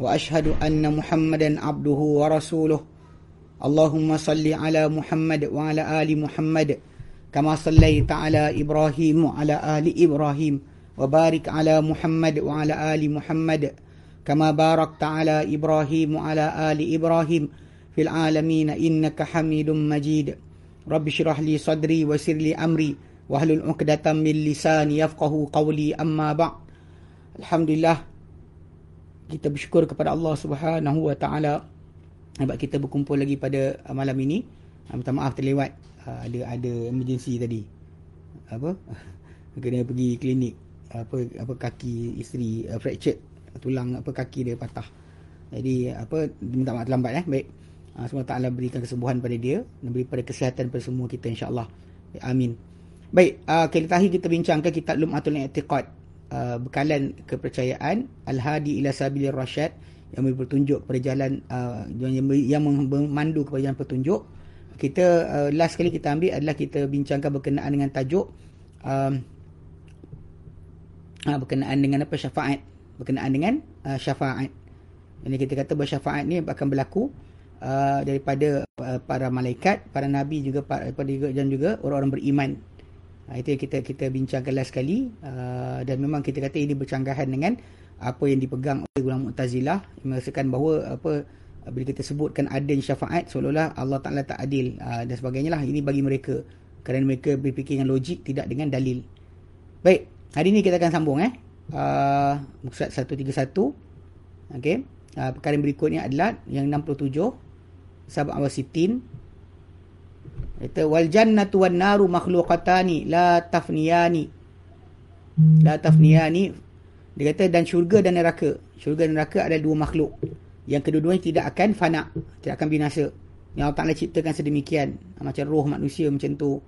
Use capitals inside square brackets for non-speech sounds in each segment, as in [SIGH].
واشهد ان محمدا عبده ورسوله اللهم صل على محمد وعلى ال محمد كما صليت على ابراهيم وعلى ال ابراهيم وبارك على محمد وعلى ال محمد كما باركت على ابراهيم وعلى ال ابراهيم في العالمين انك حميد مجيد رب اشرح لي صدري ويسر لي امري واحلل عقدة من لساني يفقهوا قولي اما بعد الحمد لله kita bersyukur kepada Allah Subhanahu Wa Taala sebab kita berkumpul lagi pada uh, malam ini. Uh, minta maaf terlewat uh, ada ada emergency tadi. Apa? [LAUGHS] Kena pergi klinik apa apa kaki isteri uh, fractured tulang apa kaki dia patah. Jadi apa minta maaf terlambat eh. Baik. Uh, semua Taala berikan kesembuhan pada dia dan beri pada kesihatan pada semua kita insya-Allah. Amin. Baik, uh, kita kita bincangkan kitab Lum'atul I'tiqad Uh, bekalan kepercayaan al-hadi ila sabilir rasyad yang bertunjuk kepada jalan uh, yang, yang memandu kepada jalan petunjuk. Kita uh, last kali kita ambil adalah kita bincangkan berkenaan dengan tajuk um, uh, berkenaan dengan apa? Syafaat. Berkenaan dengan uh, syafaat. Ini kita kata bahawa syafaat ni akan berlaku uh, daripada uh, para malaikat para nabi juga para, dan juga orang-orang beriman Ha, itu yang kita kita bincangkan last sekali uh, dan memang kita kata ini bercanggahan dengan apa yang dipegang oleh ulama Mu'tazilah mengatakan bahawa apa bila kita sebutkan adil syafaat seolah-olah Allah Taala tak adil uh, dan sebagainya lah ini bagi mereka kerana mereka berfikir dengan logik tidak dengan dalil. Baik, hari ini kita akan sambung eh. Uh, Muksat 131. Okey. Uh, perkara berikutnya adalah yang 67 Sabah Awasitin Kata wal jannatu wan naru makhluqatani la tafniyani. La tafniyani. Dia kata dan syurga dan neraka. Syurga dan neraka adalah dua makhluk. Yang kedua-duanya tidak akan fana, tidak akan binasa. Yang Allah Taala ciptakan sedemikian. Macam roh manusia macam tu.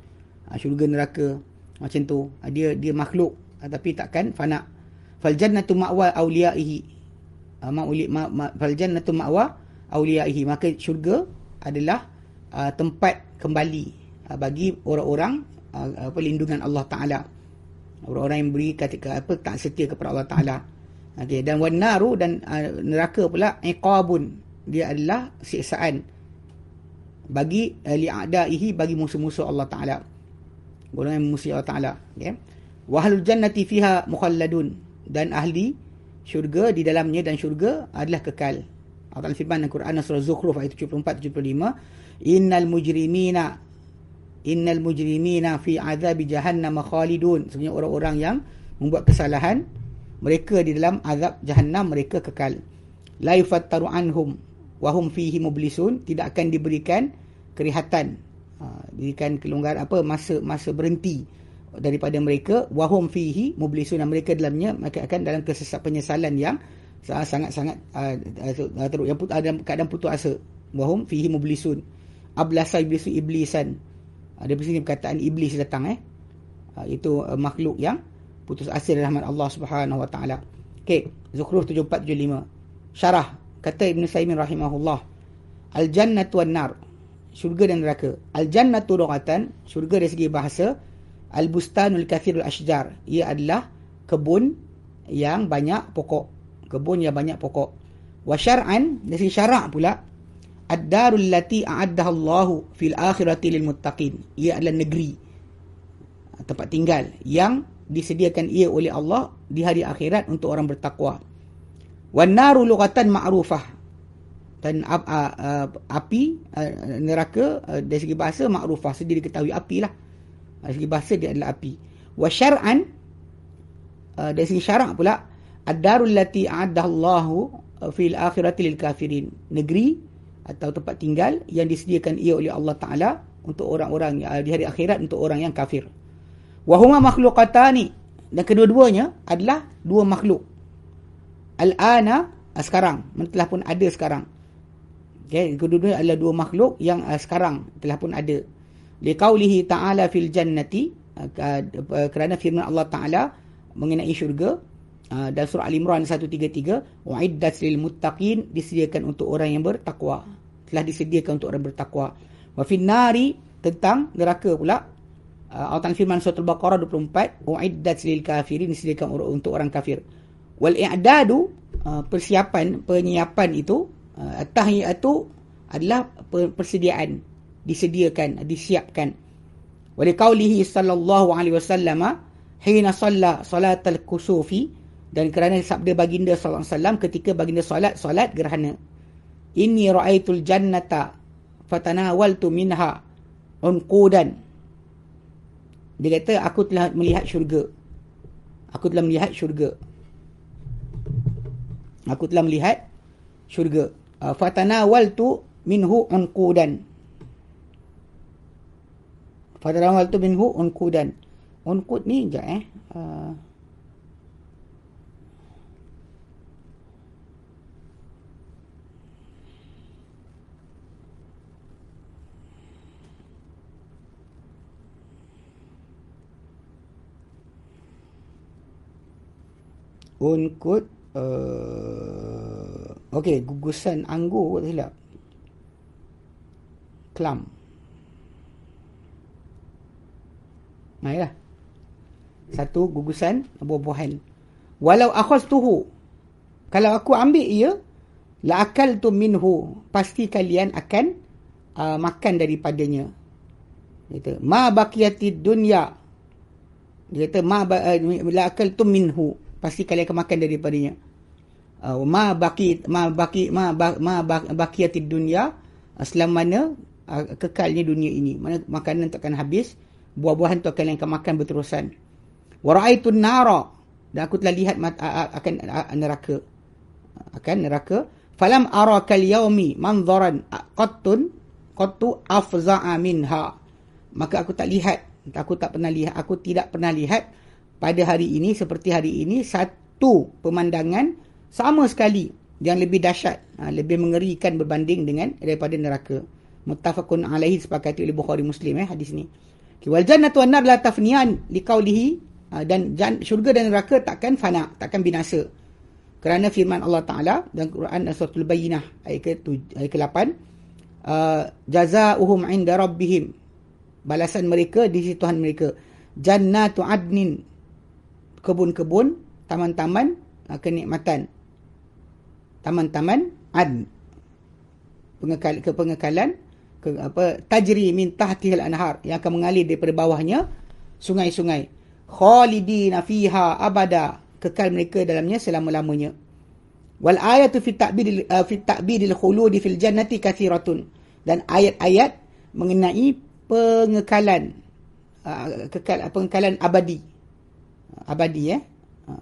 Ha, syurga neraka macam tu. Ha, dia dia makhluk tapi takkan fana. Fal jannatu ma'wa awliyaihi. Ma'uli ma, ma, fal jannatu ma'wa awliyaihi. Maka syurga adalah uh, tempat kembali uh, bagi orang-orang uh, pelindungan Allah Taala. Orang-orang yang beri ketika apa tak setia kepada Allah Taala. Okey dan wanaru dan uh, neraka pula iqabun. Dia adalah siksaan bagi uh, li'adaihi bagi musuh-musuh Allah Taala. Golongan musuh Allah Taala, okey. Wahlul jannati fiha mukhalladun dan ahli syurga di dalamnya dan syurga adalah kekal. Allah firman dalam Quran surah Zukhruf ayat 74 75 innal mujrimina innal mujrimina fi azab jahannam khalidun. Sebenarnya orang-orang yang membuat kesalahan mereka di dalam azab jahannam mereka kekal. La yufattaru anhum wa hum fihi mublisun tidak akan diberikan kerihatan. Ha, diberikan kelonggaran apa masa masa berhenti daripada mereka. Wa hum fihi mublisun mereka dalamnya mereka akan dalam kesesat penyesalan yang sangat-sangat uh, uh, teruk yang put, dalam keadaan putus asa. Wa hum fihi mublisun ablasa iblis iblisan. Ada sini perkataan iblis datang eh. Ha, itu uh, makhluk yang putus asa dari rahmat Allah Subhanahu wa taala. Okey zukhruf 7475 syarah kata ibnu saimin rahimahullah al jannatu wan nar syurga dan neraka. Al jannatu lughatan syurga dari segi bahasa al bustanul kathirul ashjar ia adalah kebun yang banyak pokok. Kebun yang banyak pokok. Wa syar'an dari segi syarak pula ad-darul lati a'addaha Allah fil akhirati lil muttaqin ia adalah negeri. Tempat tinggal yang disediakan ia oleh Allah di hari akhirat untuk orang bertakwa. Wan naru lughatan ma'rufah. Dan api neraka dari segi bahasa ma'rufah. Sedia diketahui api lah. Dari segi bahasa dia adalah api. Wa syar'an dari segi syarak pula ad-darul lati a'addaha Allah fil akhirati lil kafirin. Negeri atau tempat tinggal yang disediakan ia oleh Allah Taala untuk orang-orang di hari akhirat untuk orang yang kafir. Wa huma makhluqatani dan kedua-duanya adalah dua makhluk. Al-ana sekarang, telah pun ada sekarang. Okay, kedua-dua adalah dua makhluk yang uh, sekarang telah pun ada. Liqaulihi ta'ala fil jannati uh, kerana firman Allah Ta'ala mengenai syurga uh, dan surah Al-Imran 133 wa'iddat lil muttaqin disediakan untuk orang yang bertakwa. Telah disediakan untuk orang bertakwa. Wa fin nari tentang neraka pula. Uh, Allah firman surah Al-Baqarah 24 wa'iddat lil kafirin disediakan untuk orang kafir. Wal i'dadu uh, persiapan penyiapan itu uh, tahiyatu adalah persediaan. Disediakan disiapkan. Wa liqaulihi sallallahu alaihi wasallam hina salla salatal kusufi dan kerana sabda baginda wasallam ketika baginda solat solat gerhana. Inni raaitul jannata fatanawaltu minha unqudan. Dia kata aku telah melihat syurga. Aku telah melihat syurga. Aku telah melihat syurga. Uh, fatanawaltu minhu unqudan. Fatanawaltu minhu unqudan. Unqud ni sekejap eh. Uh, Unqud uh, Okey, gugusan anggur tak silap. Klam. Baiklah satu gugusan buah-buahan walau akhastuhu kalau aku ambil ia la akaltu minhu. Pasti kalian akan uh, makan daripadanya. Kata ma baqiyatid dunya. Dia kata ma uh, la akaltu minhu pasti kalian akan makan daripadanya. Uh, ma baqi ma baqi ma ma baqiyatid dunya uh, selama mana uh, kekalnya dunia ini. Mana makanan tak akan habis buah-buahan tu akan akan makan berterusan. Wa ra'aitun nara dan aku telah lihat akan neraka. Akan neraka. Falam ara kal yaumi manzaran qattun qattu afza'a minha. Maka aku tak lihat aku tak pernah lihat aku tidak pernah lihat pada hari ini seperti hari ini satu pemandangan sama sekali yang lebih dahsyat ha, lebih mengerikan berbanding dengan daripada neraka muttafaqun alaihi sepakati oleh Bukhari Muslim eh hadis ni wal jannatu wan nar la tafniyan liqaulihi Ah, dan syurga dan neraka takkan fana, takkan binasa. Kerana firman Allah Taala dalam Quran Surah Al-Bayyinah ayat ke-8, ayat ke-8, uh, jazaohum 'inda rabbihim. Balasan mereka di sisi Tuhan mereka. Jannatu adnin. Kebun-kebun, taman-taman uh, kenikmatan. Taman-taman adn. Pengekal, kepengekalan ke apa tajri min tahtihal anhar yang akan mengalir daripada bawahnya sungai-sungai khalidina fiha abada kekal mereka dalamnya selama-lamanya wal ayatu fi ta'bid uh, fi ta'bidil khuludi fil jannati kathiratun dan ayat-ayat mengenai pengekalan uh, kekal pengekalan abadi abadi ya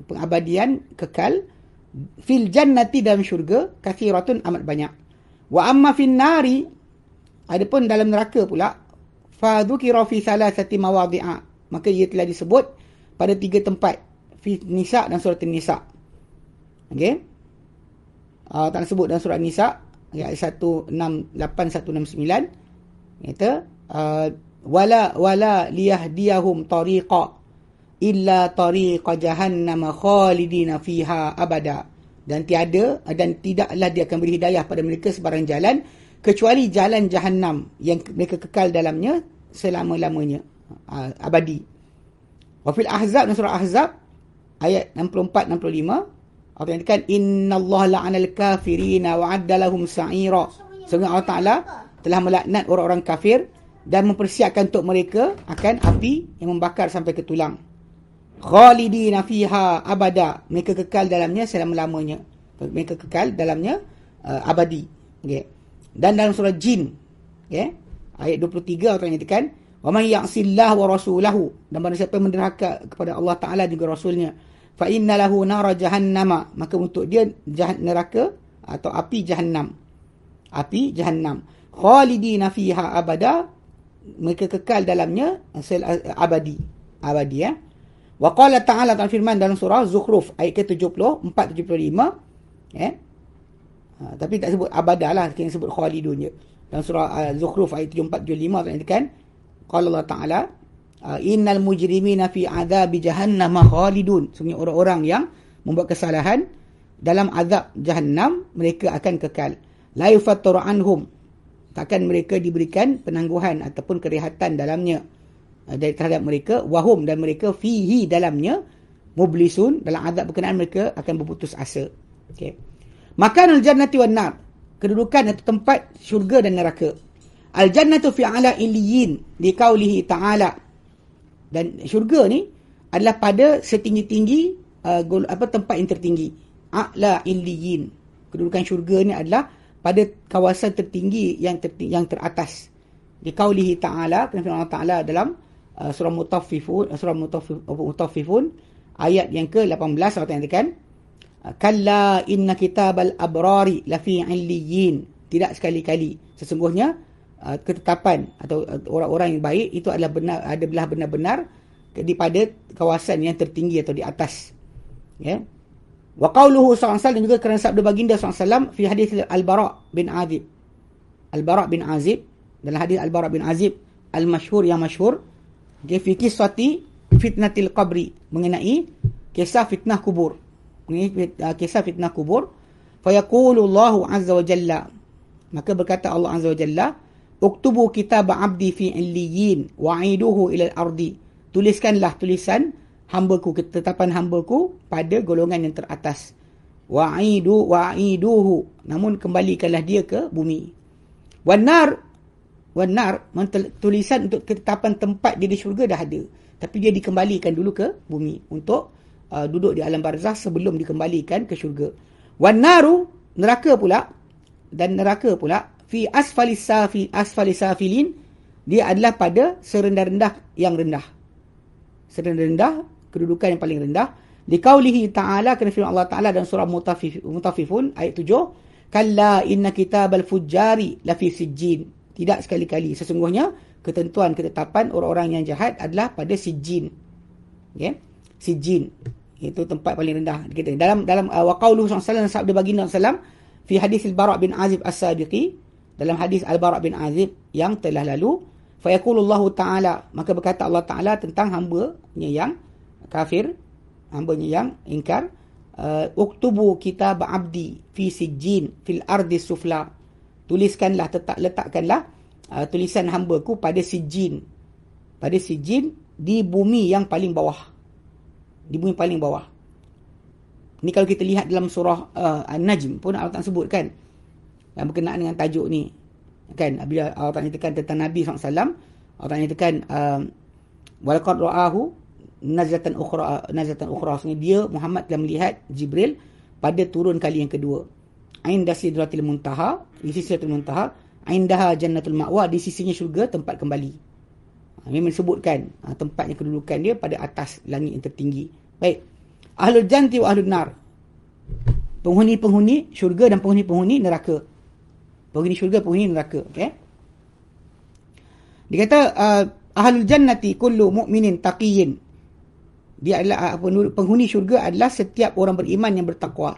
pengabadian kekal fil jannati dalam syurga kathiratun amat banyak. Wa amma fin nari adapun dalam neraka pula fa dhukira fi salasati mawadhi'a maka ia telah disebut pada tiga tempat fi nisa dan surat nisa okey? Uh, tak sebut dalam surat nisa ayat 168 169 kata uh, wala wala liyahdiyahum tariqa illa tariqa jahannam khalidina fiha abada dan tiada dan tidaklah dia akan beri hidayah pada mereka sebarang jalan kecuali jalan jahanam yang mereka kekal dalamnya selama-lamanya uh, abadi Wafil Ahzab dan surah Ahzab ayat 64 65 Allah katakan innallaha la'anal kafirina wa 'addalahum sa'ira. Sungguh Allah Taala telah melaknat orang-orang kafir dan mempersiapkan untuk mereka akan api yang membakar sampai ke tulang. Khalidina fiha abada. Mereka kekal dalamnya selama-lamanya. Mereka kekal dalamnya uh, abadi. Okay. Dan dalam surah Jin, okay, ayat 23 Allah katakan Wa man ya'sillah wa rasulahu dan barang siapa menderhaka kepada Allah Taala dan rasulnya fa inna lahu nar jahannama maka untuk dia jahan neraka atau api jahannam api jahannam khalidina fiha abada mereka kekal dalamnya abadi abadi ya wa qala ta'ala ta firman dalam surah zukhruf ayat ke-70 475 ya Ha, tapi tak sebut abadah lah. Sebut khalidun je. Dalam surah uh, Zukhruf ayat 74, 75 Allah katakan. Qala Allah Ta'ala. Uh, Innal mujrimina fi azabi jahannam khalidun. Sebenarnya orang-orang yang membuat kesalahan. Dalam azab jahannam. Mereka akan kekal. La yufattaru anhum. Takkan mereka diberikan penangguhan ataupun kerehatan dalamnya. Uh, dari terhadap mereka. Wahum dan mereka fihi dalamnya. Mublisun. Dalam azab berkenaan mereka akan berputus asa. Okay. Makan al-jannati wan nar. Kedudukan atau tempat syurga dan neraka. Al-jannatu fi ala iliyin di qaulihi ta'ala. Dan syurga ni adalah pada setinggi-tinggi uh, apa tempat yang tertinggi. A'la iliyin. Kedudukan syurga ni adalah pada kawasan tertinggi yang tertinggi, yang teratas. Di qaulihi ta'ala, kerana Allah Ta'ala dalam uh, surah Mutaffifun, uh, surah Mutaffifun ayat yang ke-18 Allah Ta'ala Kalla inna kitabal abrari lafi illiyin. Tidak sekali-kali. Sesungguhnya uh, ketetapan atau uh, orang-orang yang baik itu adalah benar adalah benar-benar di pada kawasan yang tertinggi atau di atas. Ya. Wa qauluhu sallallahu dan juga kerana sabda baginda sallallahu fi hadis Al-Bara bin Azib. Al-Bara bin Azib dalam hadis Al-Bara bin Azib al-masyhur yang masyhur dia fi kisati fitnatil qabri mengenai kisah fitnah kubur. Ini uh, kisah fitnah kubur. Fayaqulu Allah azza wa jalla. Maka berkata Allah azza wa jalla uktubu kitab abdi fi illiyin wa'iduhu ila al-ardi tuliskanlah tulisan hamba-ku ketetapan hamba-ku pada golongan yang teratas. Wa'idu wa'iduhu. Namun kembalikanlah dia ke bumi. Wanar wanar tulisan untuk ketetapan tempat dia di syurga dah ada tapi dia dikembalikan dulu ke bumi untuk uh, duduk di alam barzah sebelum dikembalikan ke syurga. Wan naru neraka pula dan neraka pula fi asfali safi asfali safilin dia adalah pada serendah-rendah yang rendah. Serendah-rendah kedudukan yang paling rendah. Di qaulihi ta'ala kena firman Allah Ta'ala dalam surah Mutafif, Mutafifun ayat 7. Kalla inna kitabal fujari lafi sijjin. Tidak sekali-kali. Sesungguhnya ketentuan ketetapan orang-orang yang jahat adalah pada sijjin. Okay? Sijjin itu tempat paling rendah kita dalam dalam uh, waqaulu sallallahu sabda baginda sallam fi hadis al-bara bin azib as-sabiqi dalam hadis al-bara bin azib yang telah lalu fa yaqulullahu taala maka berkata Allah taala tentang hamba-Nya yang kafir hamba-Nya yang ingkar uh, uktubu kitab abdi fi sijjin fil ardi sufla tuliskanlah tetap letakkanlah uh, tulisan hamba-ku pada sijjin pada sijjin di bumi yang paling bawah di bumi paling bawah. Ni kalau kita lihat dalam surah uh, An-Najm pun Allah Ta'ala sebut kan. Yang berkenaan dengan tajuk ni. Kan, bila Allah Ta'ala nyatakan tentang Nabi SAW, Allah Ta'ala nyatakan, um, Walakad ra'ahu nazatan ukhra, nazatan ukhra. Sebenarnya dia, Muhammad telah melihat Jibril pada turun kali yang kedua. Aindah sidratil muntaha, di sisi sidratil muntaha, aindaha jannatul ma'wa, di sisinya syurga tempat kembali. Memang disebutkan ha, tempatnya kedudukan dia pada atas langit yang tertinggi. Baik. Ahlul janti wa ahlul nar. Penghuni-penghuni syurga dan penghuni-penghuni neraka. Penghuni syurga, penghuni neraka. Okay. Dia kata, uh, ahlul jannati kullu mu'minin taqiyin. Dia adalah uh, penghuni syurga adalah setiap orang beriman yang bertakwa.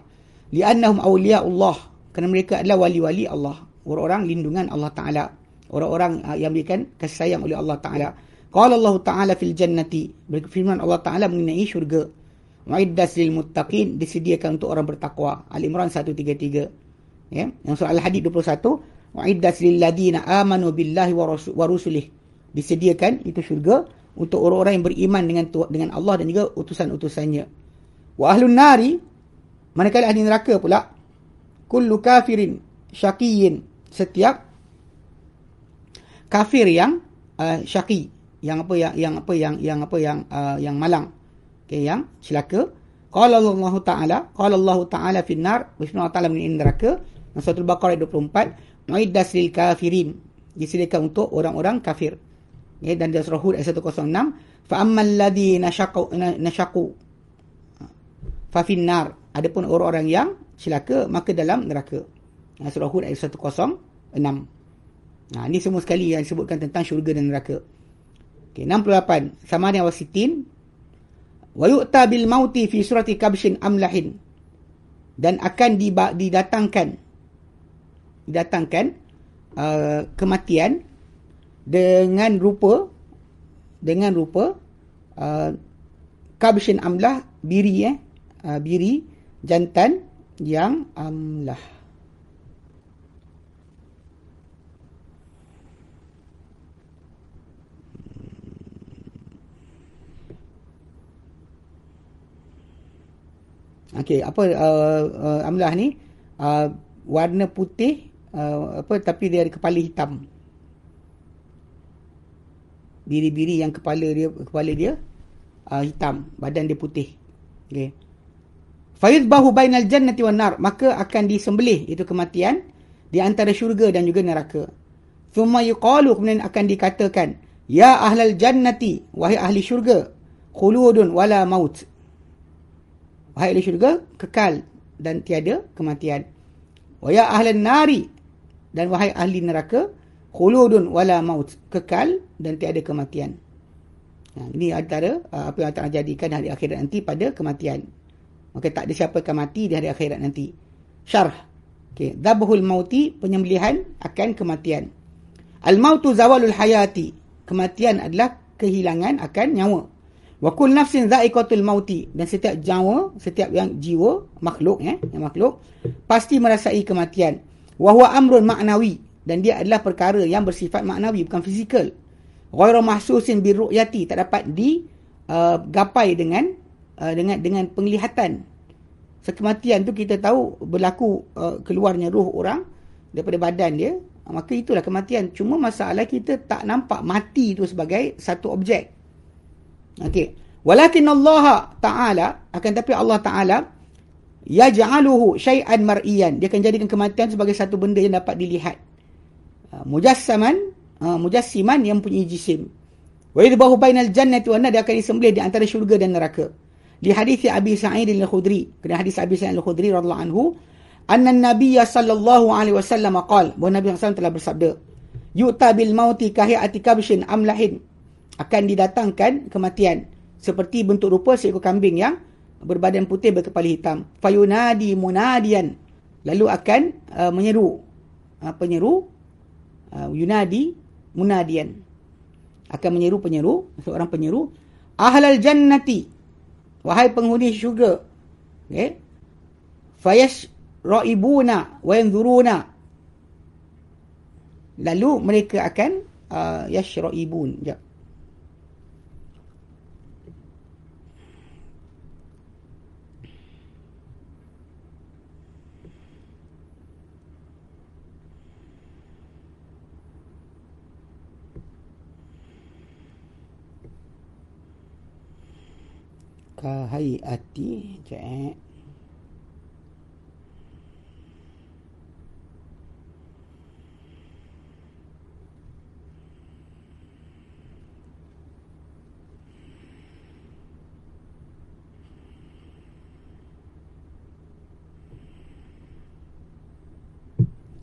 Li'annahum awliya Allah. Kerana mereka adalah wali-wali Allah. Orang-orang lindungan Allah Ta'ala orang-orang uh, yang diberikan kasih sayang oleh Allah Taala. Qala Allah Taala fil jannati berfirman Allah Taala mengenai syurga. Muiddas lil muttaqin disediakan untuk orang bertakwa. Al Imran 133. Ya, yang surah Al Hadid 21, Muiddas lil ladina amanu billahi wa rusulih. Disediakan itu syurga untuk orang-orang yang beriman dengan dengan Allah dan juga utusan-utusannya. Wa ahlun nari manakala ahli neraka pula kullu kafirin syaqiyyin setiap kafir yang uh, syaqi yang apa yang yang apa yang yang apa yang uh, yang malang. Okey yang celaka. Qala Allah taala qala Allah taala fi nar bismillah taala min neraka. Surah al-baqarah 24 muiddas lil kafirin. Disediakan untuk orang-orang kafir. Okay, dan dalam surah hud ayat 106 fa ammal ladina shaqu nashaqu. Fa fi nar adapun orang-orang yang celaka maka dalam neraka surah hud ayat 106 Nah, ha, ini semua sekali yang disebutkan tentang syurga dan neraka. Okey, 68. Sama dengan wasitin. Wa yu'ta bil mauti fi surati kabshin amlahin. Dan akan didatangkan didatangkan uh, kematian dengan rupa dengan rupa uh, kabshin amlah biri eh uh, biri jantan yang amlah Okey, apa uh, uh, amlah ni? Uh, warna putih uh, apa tapi dia ada kepala hitam. Biri-biri yang kepala dia kepala dia uh, hitam, badan dia putih. Okey. Fayudbahu bainal jannati wan nar, maka akan disembelih itu kematian di antara syurga dan juga neraka. Thumma yuqalu kemudian akan dikatakan, ya ahlal jannati, wahai ahli syurga, khuludun wala maut. Wahai ahli syurga, kekal dan tiada kematian. Wa ya ahlan nari dan wahai ahli neraka, khuludun wala maut, kekal dan tiada kematian. Nah, ini antara uh, apa yang akan terjadikan hari akhirat nanti pada kematian. Maka tak ada siapa akan mati di hari akhirat nanti. Syarh. Okey, dhabhul mauti penyembelihan akan kematian. Al mautu zawalul hayati. Kematian adalah kehilangan akan nyawa. Wa kull nafsin dha'iqatul mauti dan setiap jiwa, setiap yang jiwa makhluk eh, yang makhluk pasti merasai kematian. Wa huwa amrun ma'nawi dan dia adalah perkara yang bersifat maknawi bukan fizikal. Ghairu mahsusin bi ru'yati tak dapat di uh, dengan uh, dengan dengan penglihatan. Sekematian tu kita tahu berlaku uh, keluarnya roh orang daripada badan dia, maka itulah kematian. Cuma masalah kita tak nampak mati itu sebagai satu objek. Okey. Walakin Allah Taala akan tapi Allah Taala yaj'aluhu syai'an mar'iyan. Dia akan jadikan kematian sebagai satu benda yang dapat dilihat. Uh, mujassaman, uh, mujassiman yang punya jisim. Wa yadbahu bainal jannati wan nar dia akan disembelih di antara syurga dan neraka. Di hadis Abi Sa'id Al-Khudri, kena hadis Abi Sa'id Al-Khudri radhiyallahu anhu, anna an-nabiy sallallahu alaihi wasallam qala, bahawa Nabi sallallahu telah bersabda, yu'ta bil mauti kahiyati kabshin amlahin akan didatangkan kematian seperti bentuk rupa seekor kambing yang berbadan putih berkepala hitam. Fayunadi munadian lalu akan uh, menyeru uh, penyeru uh, yunadi munadian akan menyeru penyeru seorang penyeru ahlal jannati wahai penghuni syurga okey? Fayash raibuna wa yanzuruna. Lalu mereka akan uh, yashraibun. Jap kahayati cek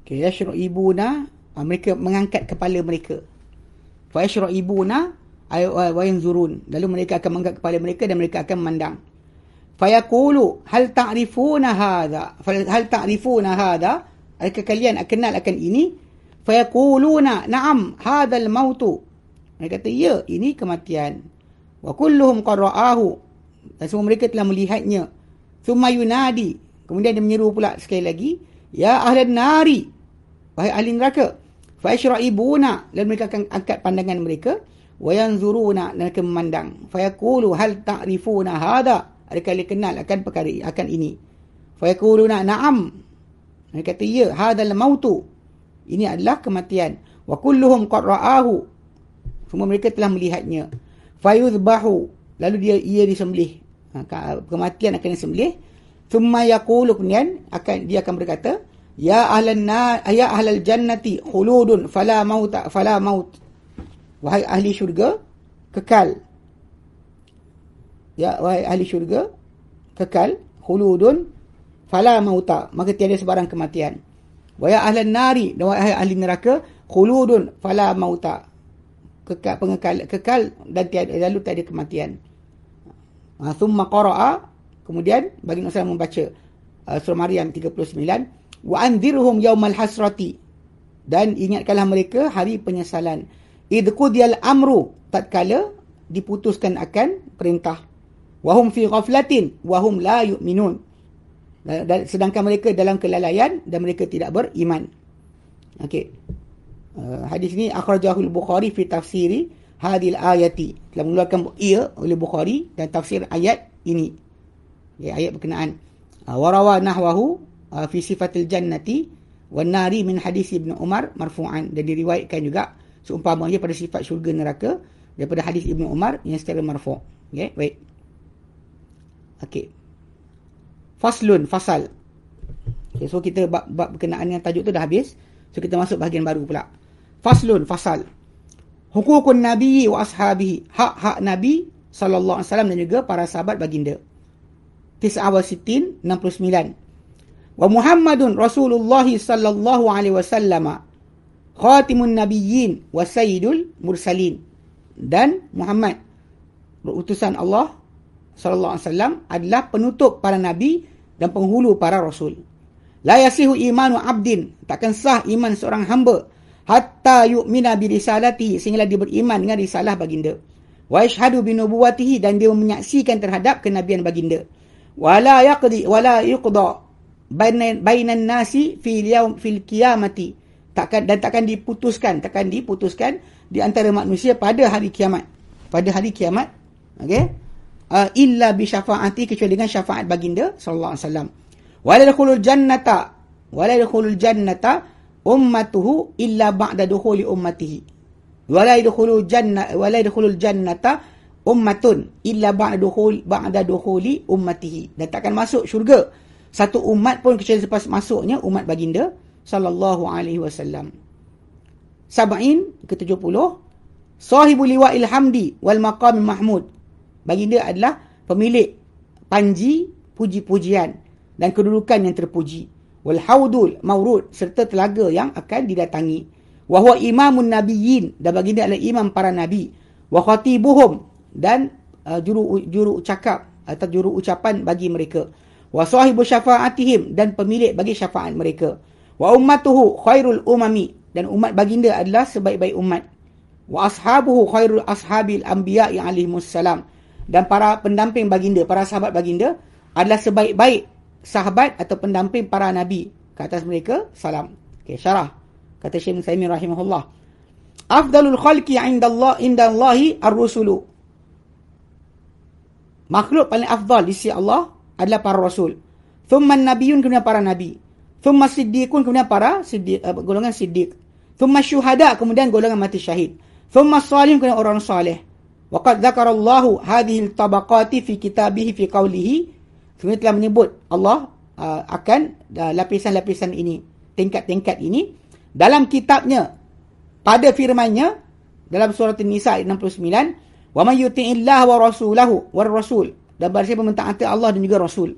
Okay, yashru ibuna ah, mereka mengangkat kepala mereka. Fa yashru ibuna wa yanzurun. Lalu mereka akan mengangkat kepala mereka dan mereka akan memandang. Fayaqulu hal ta'rifuna hadha? Hal ta'rifuna hadha? Adakah kalian kenal akan ini? Fayaquluna na'am hadzal mautu. Mereka kata ya ini kematian. Wa kulluhum qara'ahu dan semua mereka telah melihatnya. Thumma yunadi. Kemudian dia menyeru pula sekali lagi ya ahlan nari. Wahai ahli neraka fa yashra'ibuna lalu mereka akan angkat pandangan mereka wayanzuruna mereka memandang. fayaqulu hal ta'rifuna hadha adakah kalian kenal akan perkara akan ini. fayaquluna na'am mereka kata ya hadzal mautu ini adalah kematian. wa kulluhum qad ra'ahu semua mereka telah melihatnya. fayuzbahu lalu dia ia disembelih. Ha, kematian akan disembelih. thumma yaqulu kemudian akan dia akan berkata ya ahlan ya ahlal jannati khuludun fala maut fala maut wahai ahli syurga kekal. Ya wahai ahli syurga kekal. Khuludun fala mauta. Maka tiada sebarang kematian. Wahai ahli nari dan wahai ahli neraka khuludun fala mauta. Kekal pengekal kekal dan tiada lalu tiada kematian. Ha, thumma qara'a kemudian bagi Nabi membaca uh, surah Maryam 39 wa anzirhum yaumal hasrati. Dan ingatkanlah mereka hari penyesalan id qudiyal amru tatkala diputuskan akan perintah. Wahum fi ghaflatin wahum la yu'minun. Dan sedangkan mereka dalam kelalaian dan mereka tidak beriman. Okey. Uh, hadis ni akhrajahu al-bukhari fi tafsiri hadil ayati. Telah mengeluarkan ia oleh bukhari dan tafsir ayat ini. Okay, ayat berkenaan. Uh, warawa nahwahu uh, fi sifatil jannati wan nari min hadis ibnu umar marfu'an. Dan diriwayatkan juga seumpamanya pada sifat syurga neraka daripada hadis Ibnu Umar yang secara marfu'. Okey, baik. Okey. Faslun, fasal. Okay, so kita bab, bab berkenaan dengan tajuk tu dah habis. So kita masuk bahagian baru pula. Faslun, fasal. Hukukun Nabi wa ashabihi. Hak-hak Nabi sallallahu alaihi wasallam dan juga para sahabat baginda. Tis'a wa sittin, 69. Wa Muhammadun Rasulullah sallallahu alaihi wasallam khatimun nabiyyin wa sayyidul mursalin dan Muhammad utusan Allah sallallahu alaihi wasallam adalah penutup para nabi dan penghulu para rasul. La yasihu imanu abdin, takkan sah iman seorang hamba hatta yu'mina bi risalati sehingga dia beriman dengan risalah baginda. Wa yashhadu bi nubuwatihi dan dia menyaksikan terhadap kenabian baginda. Wala yaqdi wala yuqda bainan nasi fil yaum fil qiyamati takkan dan takkan diputuskan takkan diputuskan di antara manusia pada hari kiamat. Pada hari kiamat, okey? Uh, illa bi syafaati kecuali dengan syafaat baginda sallallahu alaihi wasallam. Wala yadkhulul jannata wala yadkhulul jannata ummatuhu illa ba'da dukhuli ummatihi. Wala yadkhulul janna wala yadkhulul jannata ummatun illa ba'da dukhul ba'da dukhuli ummatihi. Dan takkan masuk syurga satu umat pun kecuali selepas masuknya umat baginda sallallahu alaihi wasallam. Sab'in ke-70 Sahibu liwa'il hamdi wal maqam mahmud. Baginda adalah pemilik panji puji-pujian dan kedudukan yang terpuji. Wal haudul maurud serta telaga yang akan didatangi. Wa huwa imamun nabiyyin dan baginda adalah imam para nabi. Wa khatibuhum dan uh, juru juru cakap atau juru ucapan bagi mereka. Wa sahibu syafaatihim dan pemilik bagi syafaat mereka wa ummatuhu khairul umami. Dan umat baginda adalah sebaik-baik umat. Wa ashabuhu khairul ashabil anbiya yang alaihimussalam dan para pendamping baginda para sahabat baginda adalah sebaik-baik sahabat atau pendamping para nabi ke atas mereka. Salam. Okey syarah. Kata Syekh Saimin rahimahullah. Afdalul khalqi indallah indallahi ar-rusulu. Makhluk paling afdal di sisi Allah adalah para rasul. Thumma nabiyun kemudian para nabi thumma siddiqun kemudian para siddiq uh, golongan siddiq Thumma syuhada kemudian golongan mati syahid. Thumma salihun kemudian orang salih. Waqad zakarallahu hadhihi tabaqati fi kitabihi fi qawlihi. Sebenarnya telah menyebut Allah uh, akan uh, lapisan-lapisan ini, tingkat-tingkat ini dalam kitabnya pada firman-Nya dalam surah An-Nisa ayat 69, "Wa may yuti'illah wa rasulahu war rasul." Dan barang siapa mentaati Allah dan juga Rasul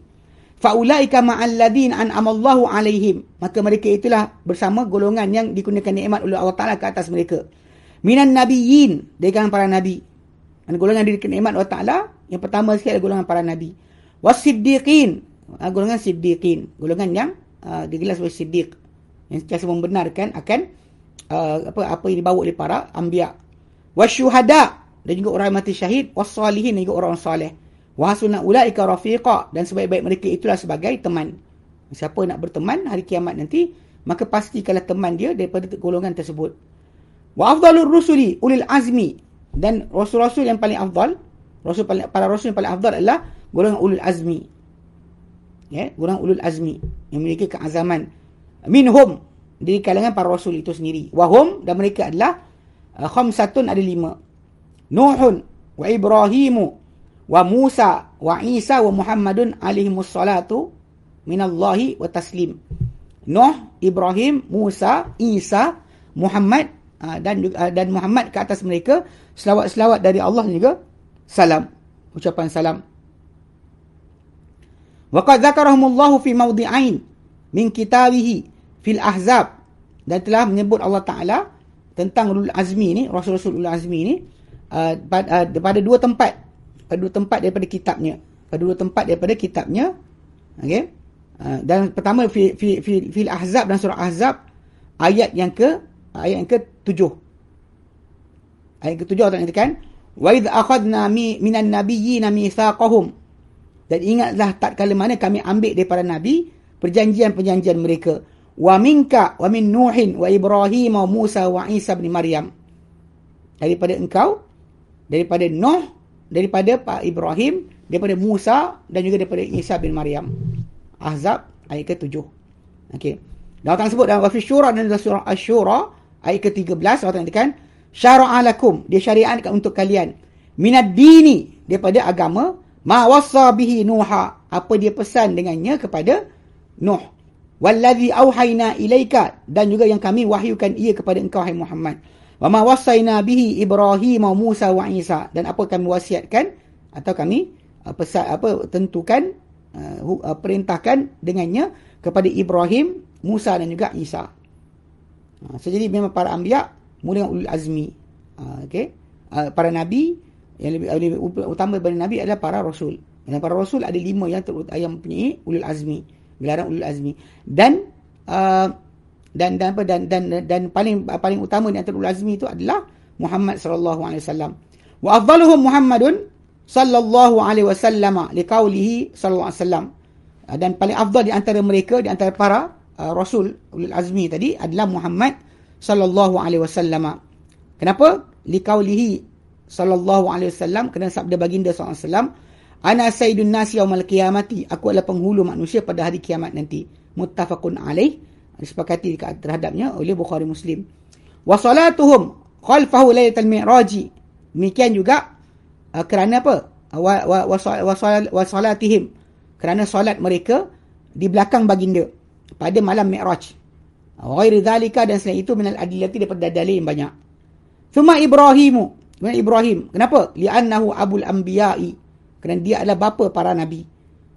faulaika ma'al ladin an'amallahu alaihim. Maka mereka itulah bersama golongan yang dikurniakan nikmat oleh Allah Taala ke atas mereka. Minan nabiyyin dari kalangan para nabi. Dan golongan diberikan nikmat Allah Taala yang pertama sekali adalah golongan para nabi. Wasiddiqin ah, golongan siddiqin. Golongan yang uh, digelar sebagai siddiq. Yang sentiasa membenarkan akan uh, apa apa yang dibawa oleh para anbiya. Wasyuhada dan juga orang mati syahid. Wassalihin dan juga orang salih Wa hasuna ulaika rafiqa dan sebaik-baik mereka itulah sebagai teman. Siapa nak berteman hari kiamat nanti, maka pastikanlah teman dia daripada golongan tersebut. Wa afdalur rusuli ulil azmi dan rasul-rasul yang paling afdal, rasul paling para rasul yang paling afdal adalah golongan ulul azmi. Ya, golongan ulul azmi yang memiliki keazaman. Minhum di kalangan para rasul itu sendiri. Wahum dan mereka adalah uh, khamsatun ada lima. Nuhun wa Ibrahimu wa Musa wa Isa wa Muhammadun alaihi wassalatu minallahi wa taslim. Nuh, Ibrahim, Musa, Isa, Muhammad ah, dan ah, dan Muhammad ke atas mereka selawat-selawat dari Allah juga salam ucapan salam wa qad zakarahumullahu fi mawdi'ain min kitabihi fil ahzab dan telah menyebut Allah Taala tentang ulul azmi ni rasul-rasul ulul azmi ni uh, pada, uh, pada dua tempat pada dua tempat daripada kitabnya pada dua tempat daripada kitabnya okey Uh, dan pertama fi fi fi fil ahzab dan surah ahzab ayat yang ke ayat yang ke-7. Ayat ke-7 Allah nyatakan wa idh akhadna mi minan nabiyyin mitsaqahum. Dan ingatlah tak kala mana kami ambil daripada nabi perjanjian-perjanjian mereka. Wa minka wa min Nuhin wa Ibrahim wa Musa wa Isa bin Maryam. Daripada engkau daripada Nuh daripada Pak Ibrahim daripada Musa dan juga daripada Isa bin Maryam. Ahzab ayat ke-7. Okey. Dan Allah sebut dalam Wafi Syura dan surah Ash-Shura ayat ke-13 Allah katakan syara'a lakum dia syariatkan untuk kalian minad dini daripada agama ma wassa bihi nuha apa dia pesan dengannya kepada Nuh wallazi auhayna ilaika dan juga yang kami wahyukan ia kepada engkau hai Muhammad wa ma wasaina bihi Ibrahim Musa wa Isa dan apa kami wasiatkan atau kami uh, pesan apa tentukan uh, uh, perintahkan dengannya kepada Ibrahim, Musa dan juga Isa. Uh, so, jadi memang para anbiya dengan ulul azmi. Uh, okay? Uh, para nabi yang lebih, lebih utama daripada nabi adalah para rasul. Dan para rasul ada lima yang ter, yang mempunyai ulul azmi, gelaran ulul azmi. Dan uh, dan dan apa dan dan dan paling paling utama di antara ulul azmi itu adalah Muhammad sallallahu alaihi wasallam. Wa afdaluhum Muhammadun sallallahu alaihi wasallam liqaulihi sallallahu alaihi wasallam. Ah, dan paling afdal di antara mereka di antara para uh, rasul ulul azmi tadi adalah Muhammad sallallahu alaihi wasallam. Kenapa? Liqaulihi sallallahu alaihi wasallam kerana sabda baginda sallallahu alaihi wasallam ana sayyidun nasi yaumil qiyamati. Aku adalah penghulu manusia pada hari kiamat nanti. Muttafaqun alaih disepakati terhadapnya oleh Bukhari Muslim wa salatuhum khalfahu lailatul mi'raji demikian juga uh, kerana apa wa wa wa salatihim kerana solat mereka di belakang baginda pada malam mi'raj ghairi zalika dan selain itu minal adillati daripada dalil yang banyak thumma ibrahimu Kemudian Ibrahim. Kenapa? Li'annahu abul anbiya'i. Kerana dia adalah bapa para nabi.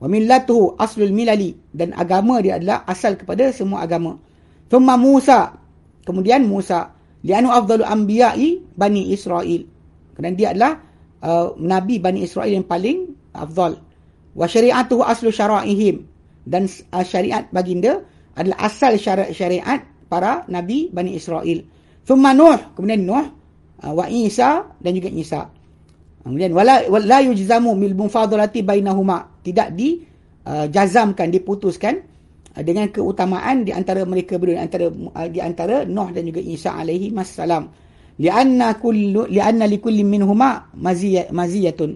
Wa millatuhu aslul milali. Dan agama dia adalah asal kepada semua agama. Thumma Musa. Kemudian Musa. Li'annahu afdalu anbiya'i bani Israel. Kerana dia adalah uh, Nabi Bani Israel yang paling afdal. Wa syari'atuhu aslu syara'ihim. Dan uh, syariat baginda adalah asal syariat, syariat para Nabi Bani Israel. Thumma Nuh. Kemudian Nuh. Uh, wa Isa dan juga Isa. Kemudian wala wala yujzamu bil mufadalati bainahuma. Tidak dijazamkan uh, diputuskan uh, dengan keutamaan di antara mereka berdua di antara uh, di antara Nuh dan juga Isa alaihi wassalam. Lianna kullu lianna likulli minhuma maziyatun.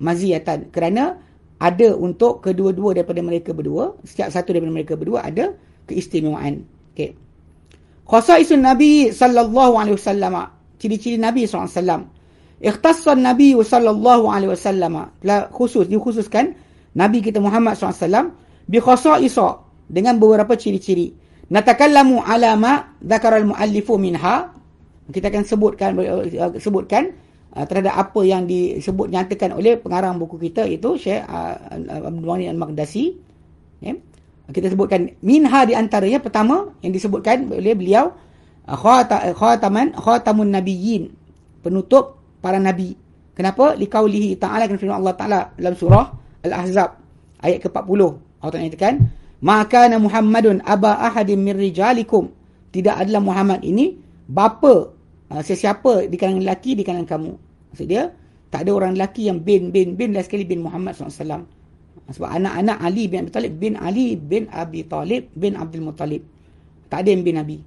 Maziyatan. Kerana ada untuk kedua-dua daripada mereka berdua setiap satu daripada mereka berdua ada keistimewaan. Okey. Khasaisun nabi sallallahu alaihi wasallam ciri-ciri nabi sallallahu alaihi wasallam ikhtassan nabi sallallahu alaihi wasallam. Khusus dikhususkan nabi kita Muhammad sallallahu alaihi wasallam bi khasaisa dengan beberapa ciri-ciri. Natakallamu ala ma dzakara al-muallifu minha. Kita akan sebutkan uh, sebutkan uh, terhadap apa yang disebut nyatakan oleh pengarang buku kita itu Syekh uh, Abdul Ghani Al-Maqdasi okay. kita sebutkan minha di antaranya pertama yang disebutkan oleh beliau khataman khatamun nabiyyin penutup para nabi kenapa liqaulihi ta'ala kan firman Allah taala dalam surah al-ahzab ayat ke-40 Allah Taala nyatakan maka Muhammadun aba ahadin min rijalikum tidak adalah Muhammad ini bapa uh, sesiapa di kalangan lelaki di kalangan kamu. Maksud dia, tak ada orang lelaki yang bin, bin, bin dan sekali bin Muhammad SAW. Sebab anak-anak Ali bin Abi Talib bin Ali bin Abi Talib bin Abdul Muttalib. Tak ada yang bin Nabi.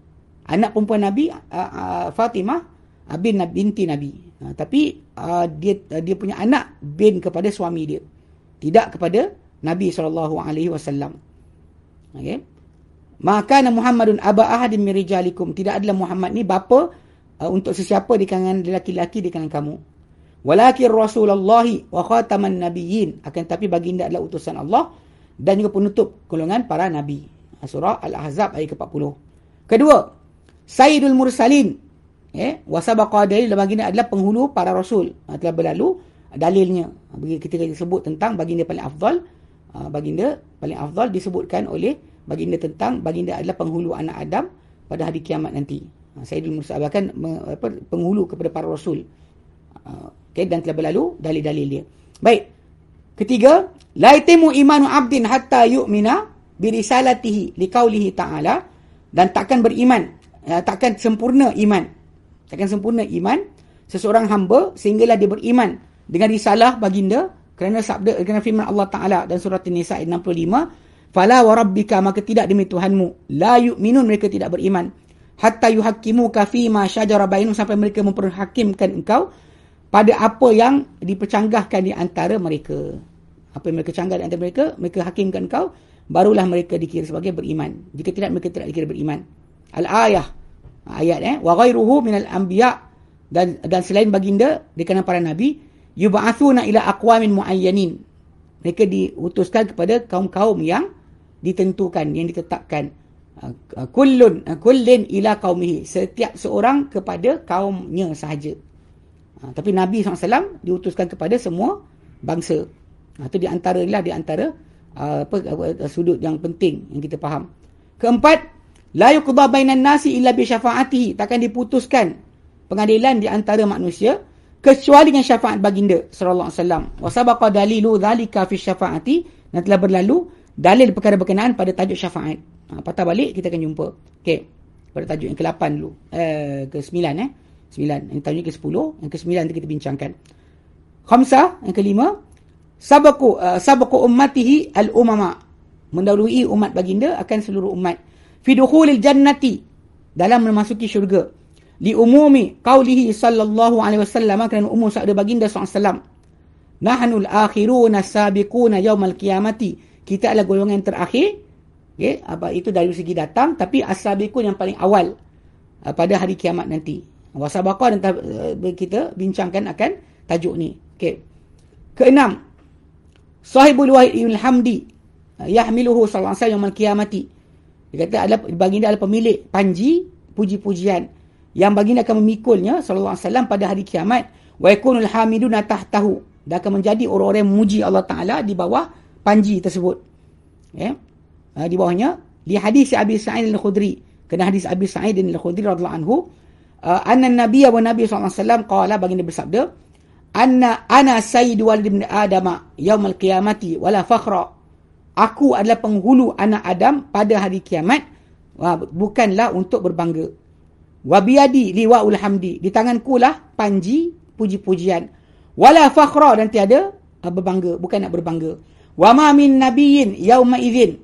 Anak perempuan Nabi, uh, uh, Fatimah, uh, bin binti Nabi. Uh, tapi uh, dia uh, dia punya anak bin kepada suami dia. Tidak kepada Nabi SAW. Okay. Maka Muhammadun aba ahadin min rijalikum. Tidak adalah Muhammad ni bapa uh, untuk sesiapa di kalangan lelaki-lelaki di kalangan kamu. Walakin Rasulullah wa khataman nabiyyin akan tapi baginda adalah utusan Allah dan juga penutup golongan para nabi. Surah Al-Ahzab ayat ke-40. Kedua, Sayyidul Mursalin. Eh, wasabaqa dalil baginda adalah penghulu para rasul. Ha, telah berlalu dalilnya. Bagi kita sebut tentang baginda paling afdal, uh, baginda paling afdal disebutkan oleh baginda tentang baginda adalah penghulu anak Adam pada hari kiamat nanti. Ha, Sayyidul Mursal bahkan apa, penghulu kepada para rasul. Ha, okay, dan telah berlalu dalil-dalil dia. Baik. Ketiga, la yatimu imanu abdin hatta yu'mina birisalatihi liqaulihi ta'ala dan takkan beriman uh, takkan sempurna iman takkan sempurna iman. Seseorang hamba sehinggalah dia beriman dengan risalah baginda kerana sabda kerana firman Allah Taala dan surah An-Nisa ayat 65 fala wa rabbika maka tidak demi Tuhanmu. La yu'minun mereka tidak beriman. Hatta yuhaqqimu ka fi ma syajara bainahum sampai mereka memperhakimkan engkau pada apa yang dipercanggahkan di antara mereka. Apa yang mereka canggah di antara mereka mereka hakimkan engkau barulah mereka dikira sebagai beriman. Jika tidak mereka tidak dikira beriman. Al ayah ayat eh. Wa ghairuhu minal anbiya dan dan selain baginda di kalangan para nabi yub'atsuna ila aqwamin muayyanin. Mereka diutuskan kepada kaum-kaum yang ditentukan yang ditetapkan. Uh, kullun uh, kullin ila qaumihi. Setiap seorang kepada kaumnya sahaja. Uh, tapi nabi SAW diutuskan kepada semua bangsa. Itu di antara lah di antara apa, apa sudut yang penting yang kita faham. Keempat la yuqda bainan nasi illa bi syafaatihi. Takkan diputuskan pengadilan di antara manusia kecuali dengan syafaat baginda sallallahu alaihi wasallam. Wa sabaqa dalilu dhalika fi syafaati. Dan telah berlalu dalil perkara berkenaan pada tajuk syafaat. Ha, patah balik kita akan jumpa. Okey. Pada tajuk yang ke-8 dulu. Eh ke-9 eh? 9 yang tajuk ke-10 yang ke-9 nanti kita bincangkan. Khamsah yang kelima. Sabaqu uh, sabaqu ummatihi al-umama. Mendahului umat baginda akan seluruh umat fi dukhulil jannati dalam memasuki syurga. Li umumi qaulihi sallallahu alaihi wasallam kerana umum sabda baginda sallallahu nahnu al-akhiruna sabiquna yaumal qiyamati. Kita adalah golongan yang terakhir. Okey apa itu dari segi datang tapi as-sabiqun yang paling awal uh, pada hari kiamat nanti. Wasabaqa dan uh, kita bincangkan akan tajuk ni. Okey. Keenam sahibul wahid ibn hamdi uh, yahmiluhu sallallahu alaihi wasallam yaumal qiyamati dia kata adalah baginda adalah pemilik panji puji-pujian yang baginda akan memikulnya sallallahu alaihi wasallam pada hari kiamat. Wa yakunul hamiduna tahtahu. Dan akan menjadi orang-orang memuji Allah Taala di bawah panji tersebut. Ya? Yeah. di bawahnya di hadis Abi Sa'id Al-Khudri. Kena hadis Abi Sa'id Al-Khudri radhiyallahu anhu. Uh, anna nabiyya wa nabiy sallallahu alaihi wasallam qala baginda bersabda anna ana sayyid walid ibn adam yaumil qiyamati wala fakhra aku adalah penghulu anak Adam pada hari kiamat bukanlah untuk berbangga Wabiyadi liwa'ul hamdi. Di tanganku lah panji puji-pujian. Wala fakhra dan tiada uh, berbangga. Bukan nak berbangga. Wa ma min nabiyyin yawma idzin.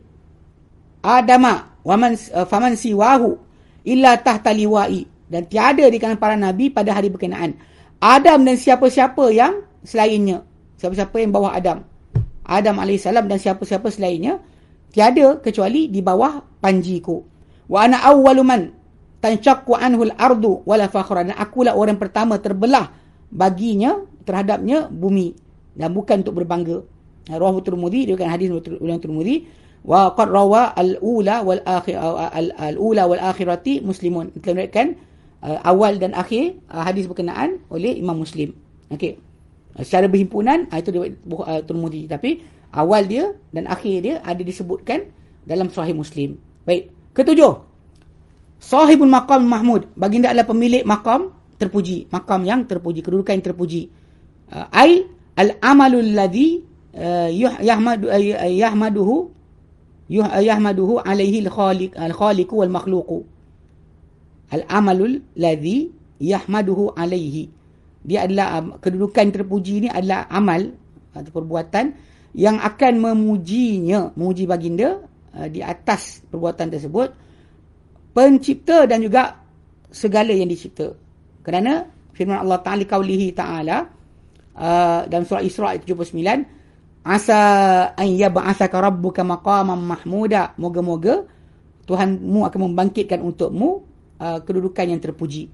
Adama wa man uh, faman siwahu illa tahta liwa'i. Dan tiada di kalangan para nabi pada hari berkenaan. Adam dan siapa-siapa yang selainnya. Siapa-siapa yang bawah Adam. Adam AS dan siapa-siapa selainnya. Tiada kecuali di bawah panjiku. Wa ana awwaluman tanshaqu anhu al-ardu wala fakhra. Dan akulah orang pertama terbelah baginya terhadapnya bumi. Dan bukan untuk berbangga. Rawahu tirmizi dia kan hadis ulang tirmizi wa qad rawa al-ula wal akhir al-ula wal akhirati muslimun. Diterangkan uh, awal dan akhir uh, hadis berkenaan oleh imam muslim. Okey secara berhimpunan uh, itu uh, tirmizi tapi awal dia dan akhir dia ada disebutkan dalam sahih muslim baik ketujuh Sahibul maqam mahmud. Baginda adalah pemilik maqam terpuji. Maqam yang terpuji. Kedudukan yang terpuji. Uh, ay al-amalul ladhi uh, yahmadu, uh, yahmaduhu uh, yahmaduhu alaihi al-khaliq al-khaliqu wal-makhluqu. Al-amalul ladhi yahmaduhu alaihi. Dia adalah um, kedudukan terpuji ini adalah amal atau perbuatan yang akan memujinya, memuji baginda uh, di atas perbuatan tersebut pencipta dan juga segala yang dicipta. Kerana firman Allah Ta'ala kaulihi ta'ala uh, dalam surah Isra' 79 asa an yab'athaka rabbuka maqaman mahmuda moga-moga Tuhanmu akan membangkitkan untukmu uh, kedudukan yang terpuji.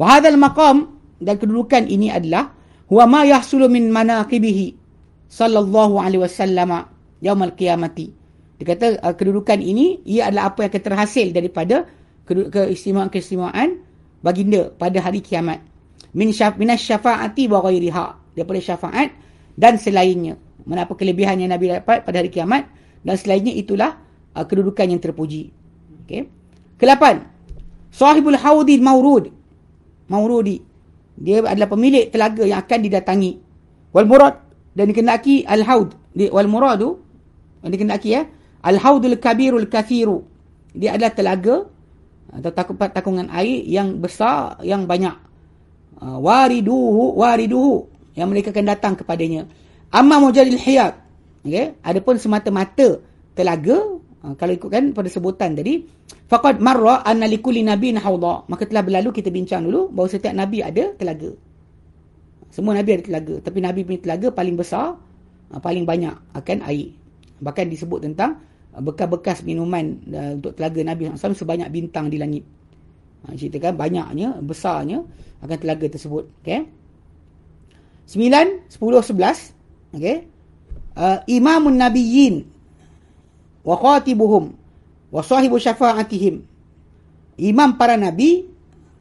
Wa hadzal maqam dan kedudukan ini adalah huwa ma yahsulu min manaqibihi sallallahu alaihi wasallam yaumil qiyamati. Dia kata uh, kedudukan ini ia adalah apa yang akan terhasil daripada keistimewaan-keistimewaan baginda pada hari kiamat. Min syaf minas syafaati wa ghairiha. Daripada syafaat dan selainnya. Menapa kelebihan yang Nabi dapat pada hari kiamat dan selainnya itulah uh, kedudukan yang terpuji. Okey. Kelapan. Sahibul haudil maurud. Maurudi. Dia adalah pemilik telaga yang akan didatangi. Wal murad dan dikenaki al haud. Wal muradu yang dikenaki ya. Al-Haudul Kabirul Kathiru. Dia adalah telaga atau takungan air yang besar, yang banyak. Uh, wariduhu, wariduhu. Yang mereka akan datang kepadanya. Amma mujadil hiyat. Okay. Adapun semata-mata telaga, uh, kalau ikutkan pada sebutan tadi, faqad marra anna likulli nabiyyin hawda. Maka telah berlalu kita bincang dulu bahawa setiap nabi ada telaga. Semua nabi ada telaga, tapi nabi punya telaga paling besar, uh, paling banyak akan air. Bahkan disebut tentang bekas-bekas minuman uh, untuk telaga Nabi SAW sebanyak bintang di langit. Ha, ceritakan banyaknya, besarnya akan telaga tersebut. Okay. 9, 10, 11. Okay. Uh, Imamun Nabiyyin wa khatibuhum wa sahibu syafa'atihim. Imam para Nabi,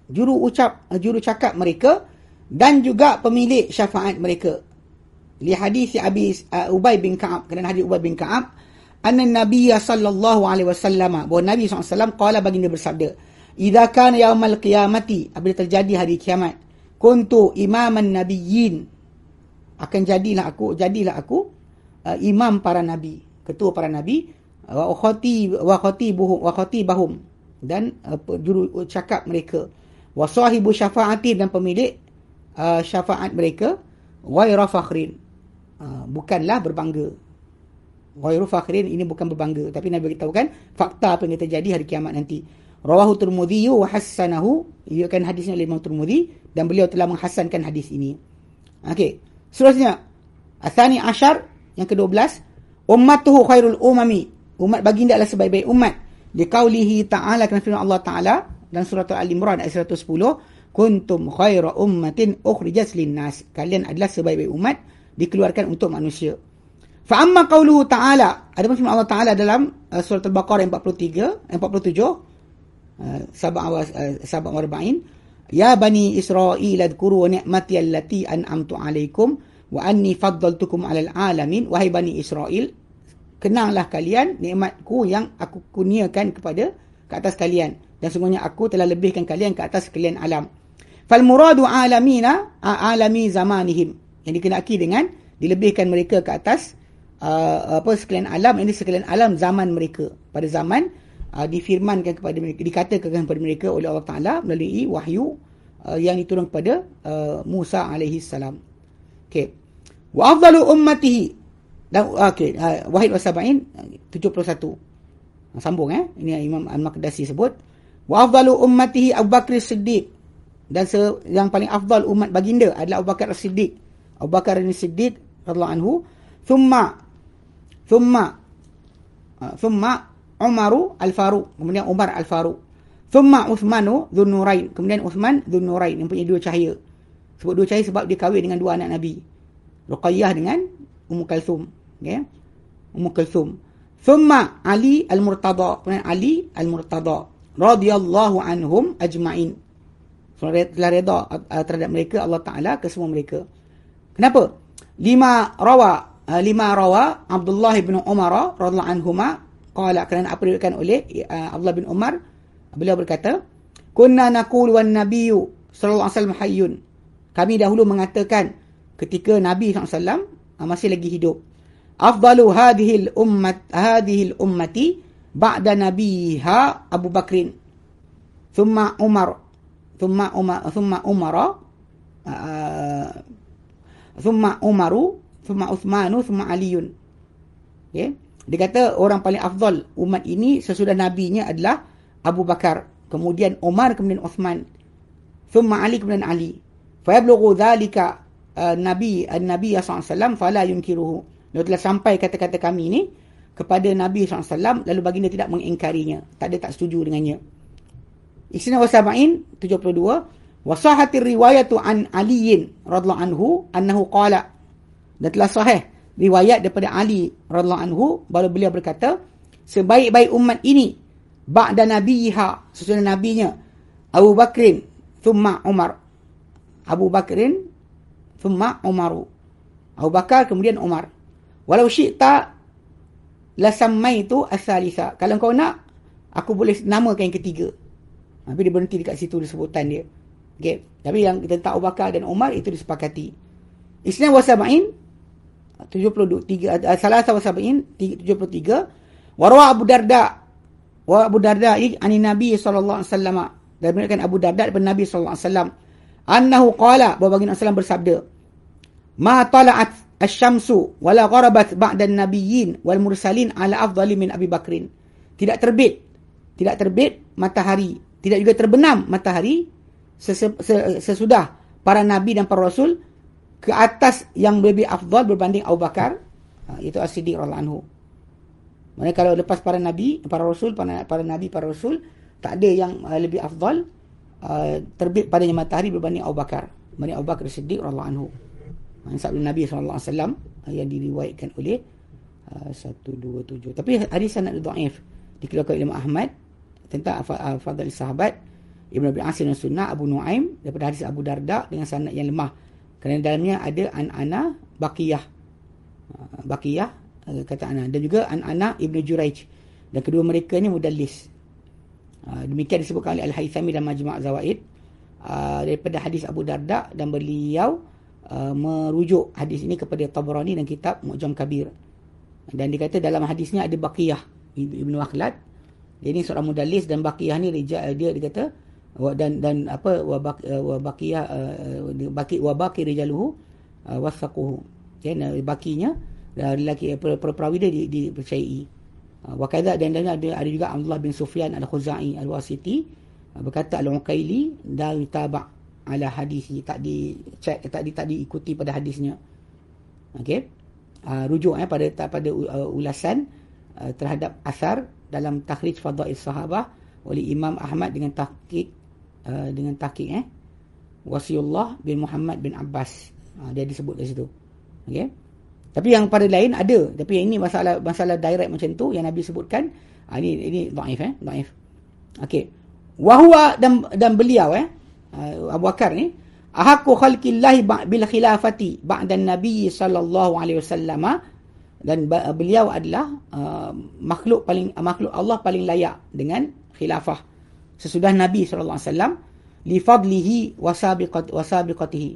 juru ucap, juru cakap mereka dan juga pemilik syafaat mereka. Li hadis Abi uh, Ubay bin Ka'ab, kerana hadis Ubay bin Ka'ab, anna Nabi sallallahu alaihi wasallam bahawa Nabi SAW qala baginda bersabda idza kana yaumal qiyamati apabila terjadi hari kiamat kuntu imaman nabiyyin akan jadilah aku jadilah aku uh, imam para nabi ketua para nabi wa khati wa khatibuhum wa khatibahum dan uh, juru cakap mereka wa sahibu syafaati dan pemilik uh, syafaat mereka wa fakhrin. Uh, bukanlah berbangga. Ghairu fakhirin ini bukan berbangga. Tapi Nabi beritahu kan fakta apa yang terjadi hari kiamat nanti. Rawahu tirmidzi wa hasanahu ia kan hadisnya oleh Imam dan beliau telah menghasankan hadis ini. Okey seterusnya. Asani ashar yang ke-12. Ummatuhu khairul umami umat baginda adalah sebaik-baik umat. Di qaulihi ta'ala kan firman Allah taala dan surah al-imran ayat 110 kuntum khaira ummatin ukhrijat lin-nas. Kalian adalah sebaik-baik umat dikeluarkan untuk manusia. Fa amma qauluhu ta'ala, ada pun firman Allah Ta'ala dalam uh, surah Al-Baqarah 43, 47, uh, sabak uh, sabak warba'in, Ya bani Israel adkuru ni'mati allati an'amtu alaikum wa anni faddaltukum 'alal alamin. Wahai bani Israel kenanglah kalian nikmatku yang aku kurniakan kepada ke atas kalian. Dan sungguhnya aku telah lebihkan kalian ke atas sekalian alam. Fal muradu alamina alami zamanihim. Yang dikenaki dengan dilebihkan mereka ke atas uh, apa sekalian alam ini sekalian alam zaman mereka. Pada zaman uh, difirmankan kepada mereka dikatakan kepada mereka oleh Allah Taala melalui wahyu uh, yang diturun kepada uh, Musa alaihi salam. Okey. Wa afdalu ummatihi dan okey. Uh, wahid wasabain 71. Sambung eh. Ini Imam Al-Maqdisi sebut. Wa afdalu ummatihi Abu Bakar Siddiq. Dan yang paling afdal umat baginda adalah Abu Bakar As-Siddiq. Abu Bakar As-Siddiq radhiyallahu anhu. Thumma thumma uh, thumma Umaru Al-Faruq. Kemudian Umar Al-Faruq. Thumma Uthmanu Dhul Nurain kemudian Uthman Dhul Nurain yang punya dua cahaya. Sebab dua cahaya sebab dia kahwin dengan dua anak Nabi. Ruqayyah dengan Ummu Kalthum okay? Ummu Kalthum thumma Ali Al-Murtada. Kemudian Ali Al-Murtada. Radhiyallahu anhum ajma'in. Telah reda uh, terhadap mereka Allah Ta'ala ke semua mereka. Kenapa? Lima rawa Ah, lima rawa Abdullah bin Umar radhiyallahu anhuma qala kerana apa oleh uh, Abdullah bin Umar beliau berkata kunna naqul wan nabiyyu sallallahu alaihi wasallam hayyun. Kami dahulu mengatakan ketika nabi sallallahu uh, masih lagi hidup afdalu hadhihi ummat hadhihi ummati ba'da nabiha Abu Bakrin thumma Umar thumma Umar thumma Umar uh, thumma Umaru thumma Uthmanu thumma Aliun. Okay. Dia kata orang paling afdal umat ini sesudah nabinya adalah Abu Bakar, kemudian Umar, kemudian Uthman. Thumma Ali kemudian Ali. Fa yablughu dhalika uh, Nabi an-Nabi sallallahu alaihi wasallam fala yunkiruhu. Lalu telah sampai kata-kata kami ini kepada Nabi SAW lalu baginda tidak mengingkarinya. Tak ada tak setuju dengannya. Isna wa sab'in 72 wa sahatir riwayatu an aliyin radhiyallahu anhu annahu qala. Dan telah sahih riwayat daripada Ali radhiyallahu anhu baru beliau berkata sebaik-baik umat ini ba'da nabiha sesudah nabinya Abu Bakrin thumma Umar. Abu Bakrin thumma Umaru. Abu Bakar kemudian Umar walau syi'ta la sammaitu as-salisa kalau kau nak aku boleh namakan yang ketiga tapi dia berhenti dekat situ disebutan dia okey tapi yang tak Abu Bakar dan Umar itu disepakati Islam wa sab'in 73 salah satu sahabat 73 Warwa Abu Darda. Wa Abu Darda ani Nabi sallallahu alaihi wasallam. Dan berikan Abu Darda daripada Nabi sallallahu alaihi wasallam. Annahu qala bahawa baginda sallallahu bersabda. Ma tala'at asy-syamsu wala gharabat ba'da an-nabiyyin wal mursalin ala afdali min Abi Bakrin. Tidak terbit. Tidak terbit matahari. Tidak juga terbenam matahari sesudah para nabi dan para rasul ke atas yang lebih afdal berbanding Abu Bakar. Ha, itu As-Siddiq radhiyallahu anhu. Mana kalau lepas para nabi, para rasul, para, para nabi, para rasul, tak ada yang uh, lebih afdal uh, terbit padanya matahari berbanding Abu Bakar. Mana Abu Bakar Siddiq radhiyallahu anhu. Sabda Nabi uh, yang diriwayatkan oleh uh, 127. Tapi hadis sanad dhaif dikeluarkan oleh Ahmad tentang fadil sahabat Ibn Abi Asim dan Sunnah Abu Nuaim daripada hadis Abu Darda dengan sanad yang lemah. Kerana dalamnya ada an-ana baqiyah. Uh, baqiyah uh, kata ana dan juga an-ana Ibnu Juraij dan kedua mereka ni mudallis uh, demikian disebutkan oleh Al-Haythami dan Majma' Zawaid daripada hadis Abu Darda dan beliau uh, merujuk hadis ini kepada Tabrani dan kitab Mu'jam Kabir. Dan dikata dalam hadisnya ada baqiyah Ibnu Akhlad dia ni seorang mudallis dan baqiyah ni dia dia dikata dan dan apa wa baqiyah baqi wa baqi rijaluhu wasaquhu ya bakinya lelaki perawi dia dipercayai. Uh, Wakadha dan dan ada, ada juga Abdullah bin Sufyan al-Khuzai al-Wasiti berkata al-Uqaili dari taba' ala hadis tak di check tak di tak diikuti pada hadisnya. Okey. Uh, rujuk eh pada pada uh, ulasan uh, terhadap asar dalam takhrij fadail sahabah oleh Imam Ahmad dengan tahqiq uh, dengan tahqiq eh Wasiullah bin Muhammad bin Abbas. Uh, dia disebut di situ. Okey. Tapi yang pada lain ada. Tapi yang ini masalah masalah direct macam tu yang Nabi sebutkan. Ha, ini ini dhaif eh, dhaif. Okey. Wa huwa dan dan beliau eh uh, Abu Bakar ni ahqqu khalqillah bil khilafati ba'da nabi sallallahu alaihi wasallam. Dan beliau adalah uh, makhluk paling uh, makhluk Allah paling layak dengan khilafah. Sesudah nabi sallallahu alaihi wasallam li fadlihi wa sabiqat wa sabiqatihi.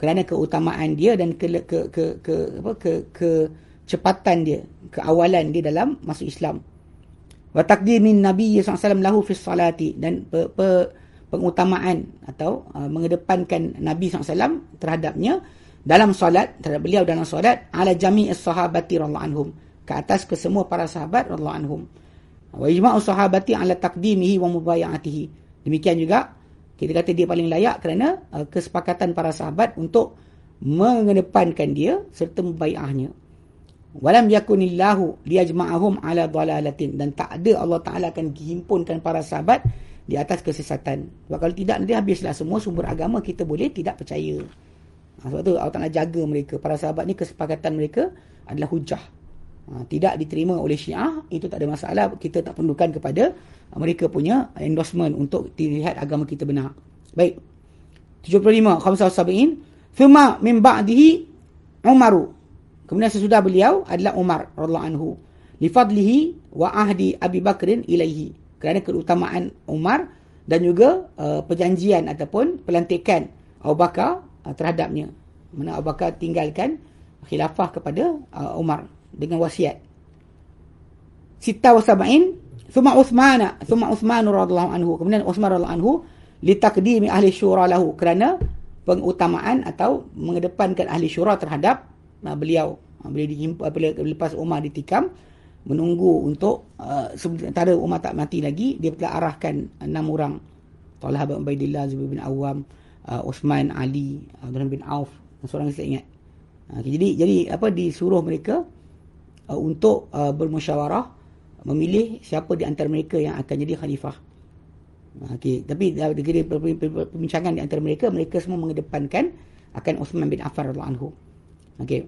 Kerana keutamaan dia dan ke ke ke ke apa ke kecepatan dia keawalan dia dalam masuk Islam. Wa taqdimin nabi sallallahu lahu fi salati. Dan pe, pe, pengutamaan atau uh, mengedepankan nabi sallallahu terhadapnya dalam solat terhadap beliau dalam solat ala jami'is sahabati radhiyallahu anhum ke atas ke semua para sahabat radhiyallahu anhum. Wa ijma'u sahabati ala taqdimihi wa mubaya'atihi demikian juga kita kata dia paling layak kerana uh, kesepakatan para sahabat untuk mengedepankan dia serta membaiahnya. Walam yakunillahu liyajma'ahum ala dhalalatin dan tak ada Allah Taala akan himpunkan para sahabat di atas kesesatan. Sebab kalau tidak nanti habislah semua sumber agama kita boleh tidak percaya. Ha, sebab tu Allah Taala jaga mereka. Para sahabat ni kesepakatan mereka adalah hujah. Ha, tidak diterima oleh Syiah itu tak ada masalah. Kita tak perlukan kepada mereka punya endorsement untuk dilihat agama kita benar. Baik. 75 khamsah sabiin thumma min ba'dihi Umaru. Kemudian sesudah beliau adalah Umar radhiyallahu anhu. Li fadlihi wa ahdi Abi Bakrin ilaihi. Kerana keutamaan Umar dan juga uh, perjanjian ataupun pelantikan Abu Bakar uh, terhadapnya. Mana Abu Bakar tinggalkan khilafah kepada uh, Umar dengan wasiat. Sita wa sab'in Thumma Uthman, thumma Uthman radhiyallahu anhu. Kemudian Uthman radhiyallahu anhu li taqdimi ahli syura lahu kerana pengutamaan atau mengedepankan ahli syura terhadap uh, beliau. Uh, beliau dihimpa bila lepas Umar ditikam menunggu untuk uh, sementara Umar tak mati lagi dia telah arahkan enam orang Talha bin Ubaidillah Zubair bin Awam uh, Uthman Ali Abdul bin Auf seorang saya ingat uh, jadi jadi apa disuruh mereka uh, untuk uh, bermusyawarah memilih siapa di antara mereka yang akan jadi khalifah. Okey, tapi dari perbincangan di antara mereka, mereka semua mengedepankan akan Uthman bin Affan radhiyallahu anhu. Okey.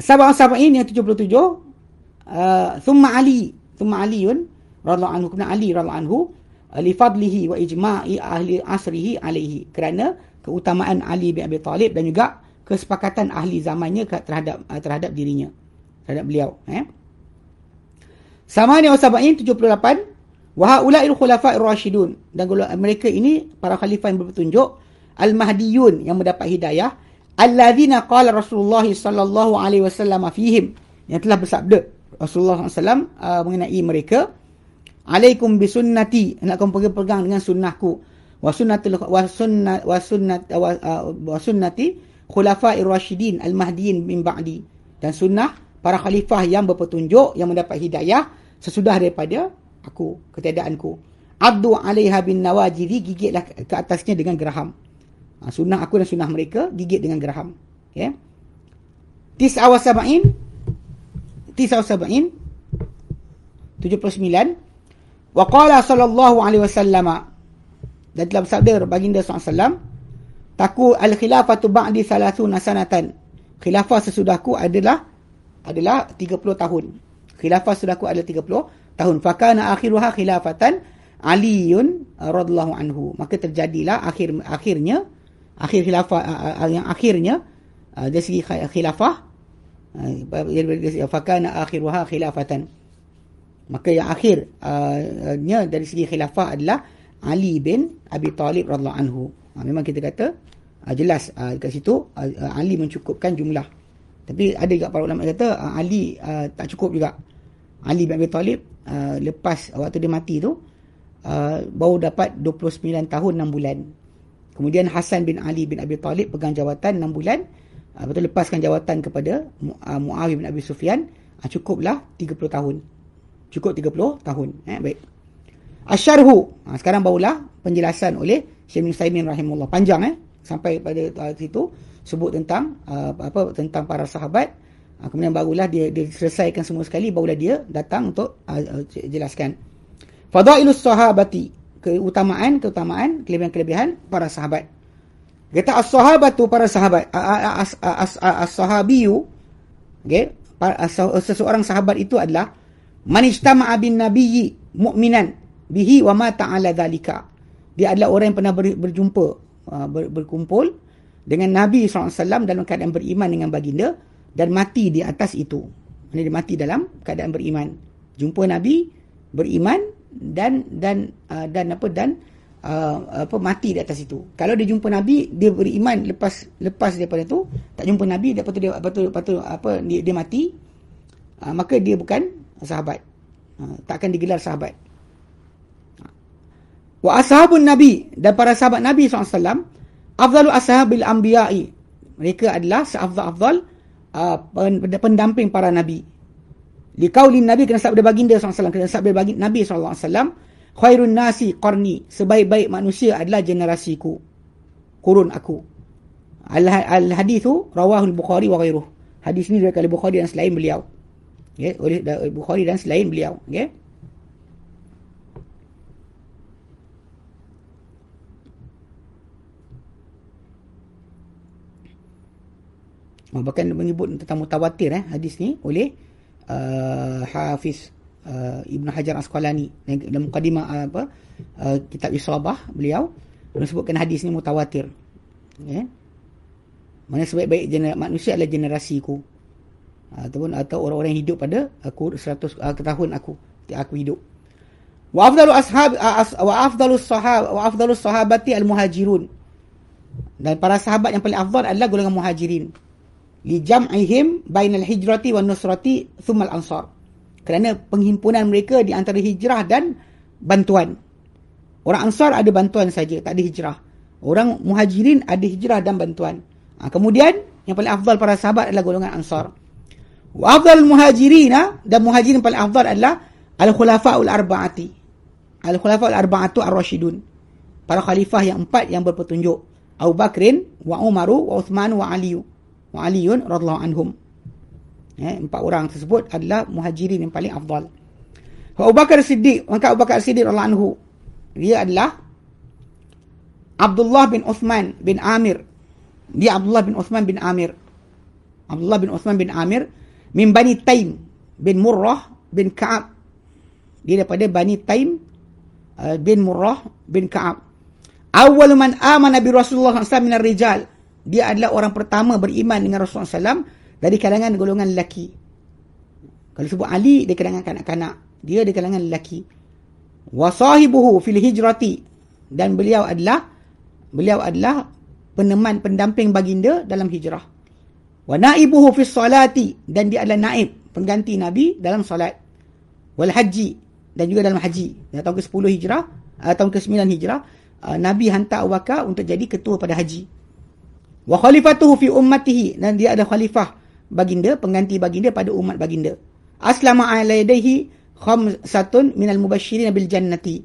Sahabat-sahabat ini yang 77 uh, thumma Ali, thumma Aliun radhiyallahu anhu, kena Ali radhiyallahu anhu uh, li fadlihi wa ijma'i ahli asrihi alaihi kerana keutamaan Ali bin Abi Talib dan juga kesepakatan ahli zamannya terhadap uh, terhadap dirinya terhadap beliau eh. Samani wa sab'in 78 wa haula'il khulafa'ir rasyidun dan mereka ini para khalifah yang berpetunjuk al-mahdiyun yang mendapat hidayah alladzina qala Rasulullah sallallahu alaihi wasallam fihim yang telah bersabda Rasulullah SAW uh, mengenai mereka. Alaikum bisunnati. Nak kamu pegang-pegang dengan sunnahku. Wasunnatul wasunnati uh, uh, khulafai rasyidin al-mahdiin min ba'di. Dan sunnah para khalifah yang berpetunjuk, yang mendapat hidayah sesudah daripada aku, ketiadaanku. Addu alaiha bin nawajidi gigitlah ke atasnya dengan geraham. Ha, sunnah aku dan sunnah mereka gigit dengan geraham. Ya. Okay. Tis awasaba'in. 79 waqala sallallahu alaihi wasallam dan dalam sabda baginda SAW taku al khilafatu ba'di salasuna sanatan. Khilafah sesudahku adalah adalah 30 tahun. Khilafah sesudahku adalah 30 tahun. Fakana akhiruha khilafatan aliun radallahu anhu. Maka terjadilah akhir akhirnya akhir khilafah yang akhirnya dari segi khilafah fakana akhiruha khilafatan maka yang akhirnya dari segi khilafah adalah Ali bin Abi Talib radhiyallahu anhu. Ha, memang kita kata ha, jelas ha, dekat situ Ali mencukupkan jumlah. Tapi ada juga para ulama kata Ali tak cukup juga. Ali bin Abi Talib lepas waktu dia mati tu baru dapat 29 tahun 6 bulan. Kemudian Hasan bin Ali bin Abi Talib pegang jawatan 6 bulan. Ha, betul lepaskan jawatan kepada ha, Muawiyah bin Abi Sufyan. Ha, cukuplah 30 tahun. Cukup 30 tahun. Eh, baik. Asyarhu. Ha, sekarang barulah penjelasan oleh Syekh Musaimin rahimullah. Panjang eh. Sampai pada uh, situ. Sebut tentang uh, apa tentang para sahabat. Uh, kemudian barulah dia, dia selesaikan semua sekali. Barulah dia datang untuk uh, uh, jelaskan. Fadailus sahabati. Keutamaan, keutamaan, kelebihan-kelebihan para sahabat. Kata as-sahabatu para sahabat. As-sahabiyu. Okay. Seseorang sahabat itu adalah. Manijtama'a bin nabiyyi mu'minan bihi wa ma ta'ala dhalika. Dia adalah orang yang pernah ber, berjumpa, ber, berkumpul dengan Nabi SAW dalam keadaan beriman dengan baginda dan mati di atas itu. Maksudnya dia mati dalam keadaan beriman. Jumpa Nabi, beriman dan dan dan apa dan uh, apa mati di atas itu. Kalau dia jumpa Nabi, dia beriman lepas lepas daripada itu, tak jumpa Nabi, lepas tu dia apa tu apa tu apa dia, dia mati, uh, maka dia bukan sahabat. Uh, takkan digelar sahabat. Wa ashabun Nabi dan para sahabat Nabi SAW afdalu ashabil anbiya'i. Mereka adalah seafdal-afdal uh, pendamping para Nabi. Li qaulin Nabi kena sabda baginda SAW kena sabda baginda Nabi SAW khairun nasi qarni. Sebaik-baik manusia adalah generasiku kurun aku. Al, hadithu rawahul bukhari wa ghairuh. Hadis ni oleh bukhari dan selain beliau. Okey oleh bukhari dan selain beliau. Okey Oh, bahkan menyebut tentang mutawatir eh, hadis ni oleh uh, Hafiz uh, Ibn Hajar Asqalani dalam mukadimah uh, apa uh, kitab Isabah beliau menyebutkan hadis ni mutawatir. Ya. Yeah. Mana sebaik-baik manusia adalah generasiku. Ataupun atau orang-orang yang hidup pada aku 100 uh, tahun aku aku hidup. Wa afdalu ashab wa afdalus sahab wa afdalus sahabati al muhajirun. Dan para sahabat yang paling afdal adalah golongan muhajirin li jam'ihim bainal hijrati wan nusrati thumma al-ansar. Kerana penghimpunan mereka di antara hijrah dan bantuan. Orang Ansar ada bantuan saja, tak ada hijrah. Orang Muhajirin ada hijrah dan bantuan. Ha, kemudian yang paling afdal para sahabat adalah golongan Ansar. Wa afdal Muhajirin ha, dan Muhajirin paling afdal adalah al-khulafa'ul arba'ati. Al-khulafa'ul arba'atu ar-rasyidun. Para khalifah yang empat yang berpetunjuk. Abu Bakrin, wa Umaru, wa Uthman, wa Aliyu wa Aliun radhiyallahu anhum. Ya, empat orang tersebut adalah muhajirin yang paling afdal. Abu Bakar Siddiq, maka Abu Bakar Siddiq radhiyallahu anhu, dia adalah Abdullah bin Uthman bin Amir. Dia Abdullah bin Uthman bin Amir. Abdullah bin Uthman bin Amir min Bani Taim bin Murrah bin Ka'ab. Dia daripada Bani Taim uh, bin Murrah bin Ka'ab. Awal man amana bi Rasulullah SAW minar rijal dia adalah orang pertama beriman dengan Rasulullah SAW dari kalangan golongan lelaki. Kalau sebut Ali, dia kalangan kanak-kanak. Dia di kalangan lelaki. Wasahibuhu fil hijrati. Dan beliau adalah beliau adalah peneman pendamping baginda dalam hijrah. Wa naibuhu fis salati dan dia adalah naib pengganti Nabi dalam solat. Wal haji dan juga dalam haji. Dan tahun ke-10 Hijrah, uh, tahun ke-9 Hijrah, uh, Nabi hantar Abu Bakar untuk jadi ketua pada haji. Wa khalifatuhu fi ummatihi dan dia ada khalifah baginda, pengganti baginda pada umat baginda. Aslama ala yadayhi khamsatun minal mubashirin bil jannati.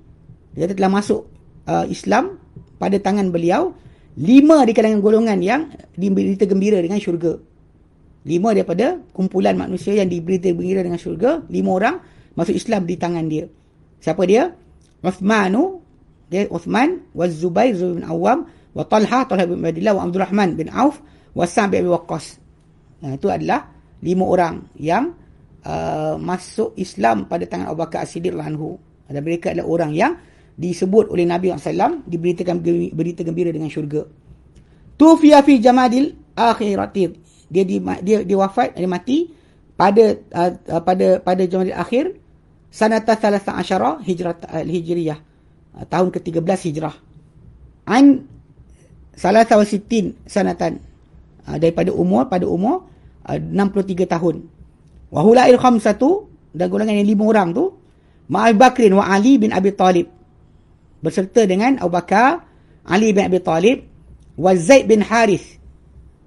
Dia telah masuk uh, Islam pada tangan beliau lima di kalangan golongan yang diberi gembira dengan syurga. Lima daripada kumpulan manusia yang diberi gembira dengan syurga, lima orang masuk Islam di tangan dia. Siapa dia? Uthmanu, dia Uthman, wa Zubair, Zubair bin Awam, wa Talha, Talha bin Abdullah, wa Abdul Rahman bin Auf, wa Sa'b bin Waqqas. Nah, itu adalah lima orang yang uh, masuk Islam pada tangan Abu Bakar As-Siddiq anhu. Dan mereka adalah orang yang disebut oleh Nabi SAW diberitakan berita gembira dengan syurga. Tufiya fi jamadil akhiratir. Dia di, dia dia wafat dia mati pada uh, pada pada jamadil akhir sanata thalatha asyara hijrah uh, hijriyah uh, tahun ke-13 hijrah an salasa wa sittin sanatan uh, daripada umur pada umur 63 tahun wa hulail khamsatu dan golongan yang lima orang tu Ma'al Bakrin wa Ali bin Abi Talib berserta dengan Abu Bakar, Ali bin Abi Talib, wa Zaid bin Harith.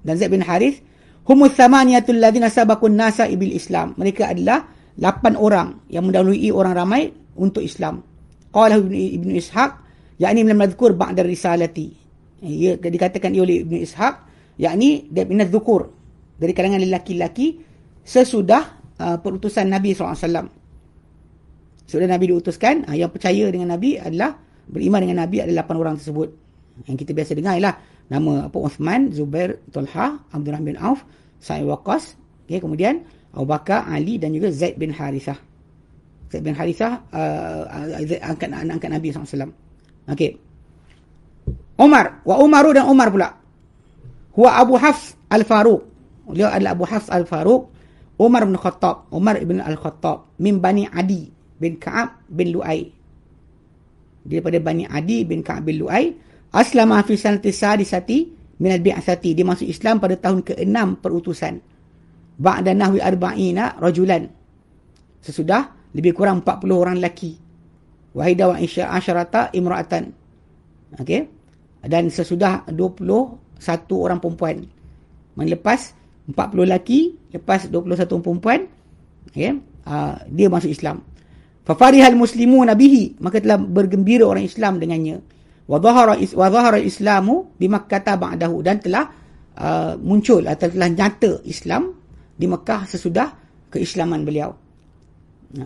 Dan Zaid bin Harith, humus samaniyatul ladhina sabakun nasa ibil Islam. Mereka adalah lapan orang yang mendahului orang ramai untuk Islam. Qala Ibn, Ibn Ishaq, yakni min madhkur ba'da risalati. Ia dikatakan oleh Ibn Ishaq, yakni dia min dhukur dari kalangan lelaki-lelaki sesudah uh, perutusan Nabi SAW. Sudah Nabi diutuskan, uh, yang percaya dengan Nabi adalah beriman dengan Nabi ada 8 orang tersebut. Yang kita biasa dengar ialah nama apa Uthman, Zubair, Talha, Abdullah bin Auf, Sa'id Waqqas, okay, kemudian Abu Bakar, Ali dan juga Zaid bin Harithah. Zaid bin Harithah uh, angkat angkat Nabi SAW. Okey. Umar, wa Umaru dan Umar pula. Huwa Abu Hafs Al-Faruq. Beliau adalah Abu Hafs Al-Faruq. Umar bin Khattab, Umar ibn Al-Khattab min Bani Adi bin Ka'ab bin Lu'ay. Daripada Bani Adi bin Ka'ab bin Lu'ay aslama fi sanati sadisati min al-bi'athati dia masuk Islam pada tahun ke-6 perutusan. Ba'da nahwi arba'ina rajulan. Sesudah lebih kurang 40 orang lelaki. Wahida wa isya asyarata imra'atan. Okey? Dan sesudah 21 orang perempuan. Melepas 40 lelaki lepas 21 perempuan okey uh, dia masuk Islam Fafarihal muslimu nabihi maka telah bergembira orang Islam dengannya. Wa dhahara islamu bi Makkah ba'dahu dan telah uh, muncul atau telah nyata Islam di Mekah sesudah keislaman beliau.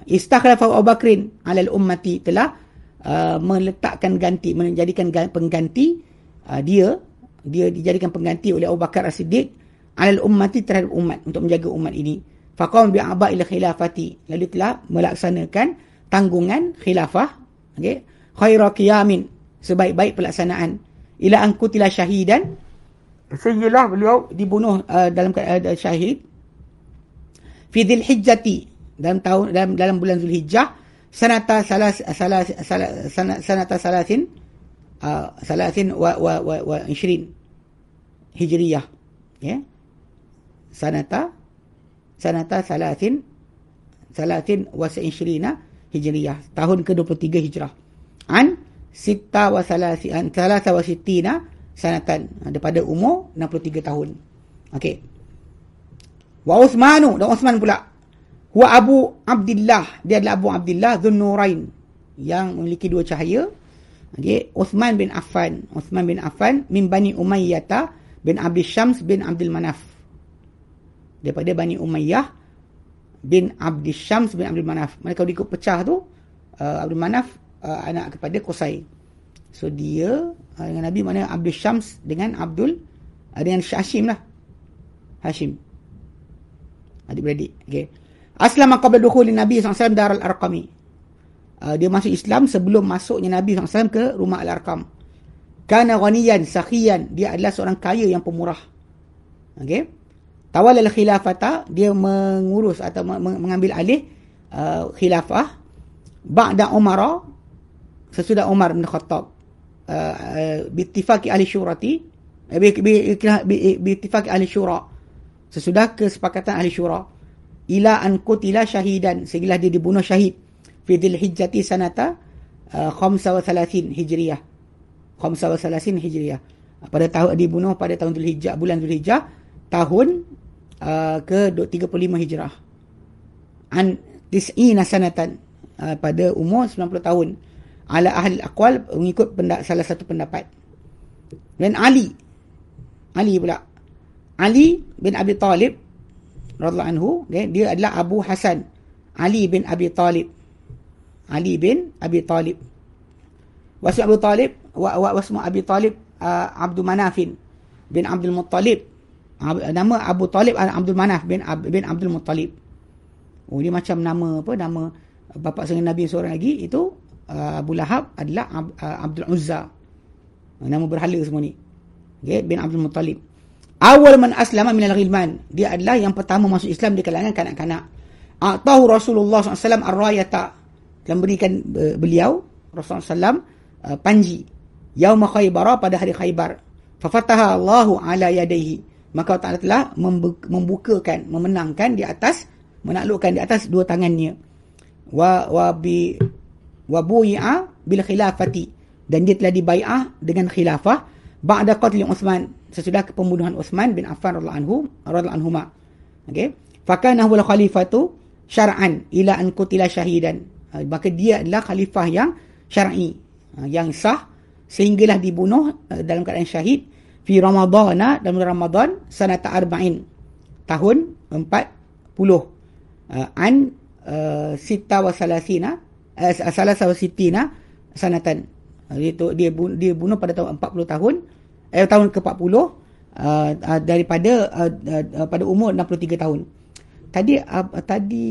Istakhlafa Abu Bakrin al-ummati telah uh, meletakkan ganti menjadikan pengganti uh, dia dia dijadikan pengganti oleh Abu Bakar As-Siddiq 'ala al-ummati terhadap umat untuk menjaga umat ini. Faqam bi ila khilafati lalu telah melaksanakan tanggungan khilafah okey khaira qiyamin sebaik-baik pelaksanaan ila an kutila syahidan sehinggalah beliau dibunuh uh, dalam uh, syahid fi dzil hijjati dalam tahun dalam dalam bulan zulhijjah sanata salas salas sanata salasin uh, salasin wa wa wa, wa ishrin hijriyah ya yeah? Sanata sanata salasin salasin wa ishrina Hijriyah tahun ke-23 Hijrah. An sita wa salasi an salasa wa sittina sanatan daripada umur 63 tahun. Okey. Wa Uthmanu dan Uthman pula. Huwa Abu Abdullah, dia adalah Abu Abdullah Dzunnurain yang memiliki dua cahaya. Okey, Uthman bin Affan, Uthman bin Affan min Bani Umayyah bin Abdul Syams bin Abdul Manaf. Daripada Bani Umayyah bin Abdi Syams bin Abdul Manaf. Mereka ikut pecah tu, uh, Abdul Manaf uh, anak kepada Qusay. So dia uh, dengan Nabi mana Abdul Syams dengan Abdul uh, dengan Hashim lah. Hashim. Adik-beradik. Okay. Aslama qabla dukhuli Nabi SAW daral arqami. Uh, dia masuk Islam sebelum masuknya Nabi SAW ke rumah Al-Arqam. Kana ghaniyan, sakhiyan. Dia adalah seorang kaya yang pemurah. Okay tawalal khilafata dia mengurus atau mengambil alih uh, khilafah. Ba'da Umar sesudah Umar bin Khattab uh, uh, bittifaqi ahli syurati uh, bi, bi, bi, bi, bi ahli syura sesudah kesepakatan ahli syura ila an qutila syahidan sehinggalah dia dibunuh syahid fi dzulhijjati sanata uh, 35 hijriyah. 35 hijriyah. Pada tahun dibunuh pada tahun Zulhijjah bulan Zulhijjah tahun uh, ke 35 hijrah. An tis'ina sanatan uh, pada umur 90 tahun. Ala ahli aqwal mengikut pendak, salah satu pendapat. Dan Ali Ali pula. Ali bin Abi Talib radhiyallahu anhu okay, dia adalah Abu Hasan. Ali bin Abi Talib. Ali bin Abi Talib. Wasmu Abu Talib wa wasmu Abi Talib uh, Abdul Manafin bin Abdul Muttalib nama Abu Talib Abdul Manaf bin bin Abdul Muttalib. Oh dia macam nama apa nama bapa sengah Nabi seorang lagi itu uh, Abu Lahab adalah uh, Abdul Uzza. Nama berhala semua ni. Okay, bin Abdul Muttalib. Awal man aslama minal ghilman. Dia adalah yang pertama masuk Islam di kalangan kanak-kanak. Atahu Rasulullah SAW ar-rayata. Dan berikan beliau Rasulullah SAW uh, panji. Yaum khaybar pada hari khaybar. Fafataha Allahu ala yadayhi maka Allah telah membukakan memenangkan di atas menaklukkan di atas dua tangannya. Wa wa bi wa bui'a bil khilafati. Dan dia telah dibai'ah dengan khilafah ba'da qatl Uthman sesudah pembunuhan Uthman bin Affan radhiyallahu anhu radhiyallahu anhuma. Okey? Fakana huwa khalifatu syar'an ila an qutila syahidan. Ha, maka dia adalah khalifah yang syar'i ha, yang sah sehinggalah dibunuh ha, dalam keadaan syahid fi ramadana dalam ramadan sanata arba'in. Tahun 40 uh, an uh, sita wa salasina uh, salasa wa sitina sanatan. Uh, dia, dia, dia bunuh pada tahun 40 tahun eh, tahun ke-40 uh, uh, daripada uh, uh, pada umur 63 tahun. Tadi uh, tadi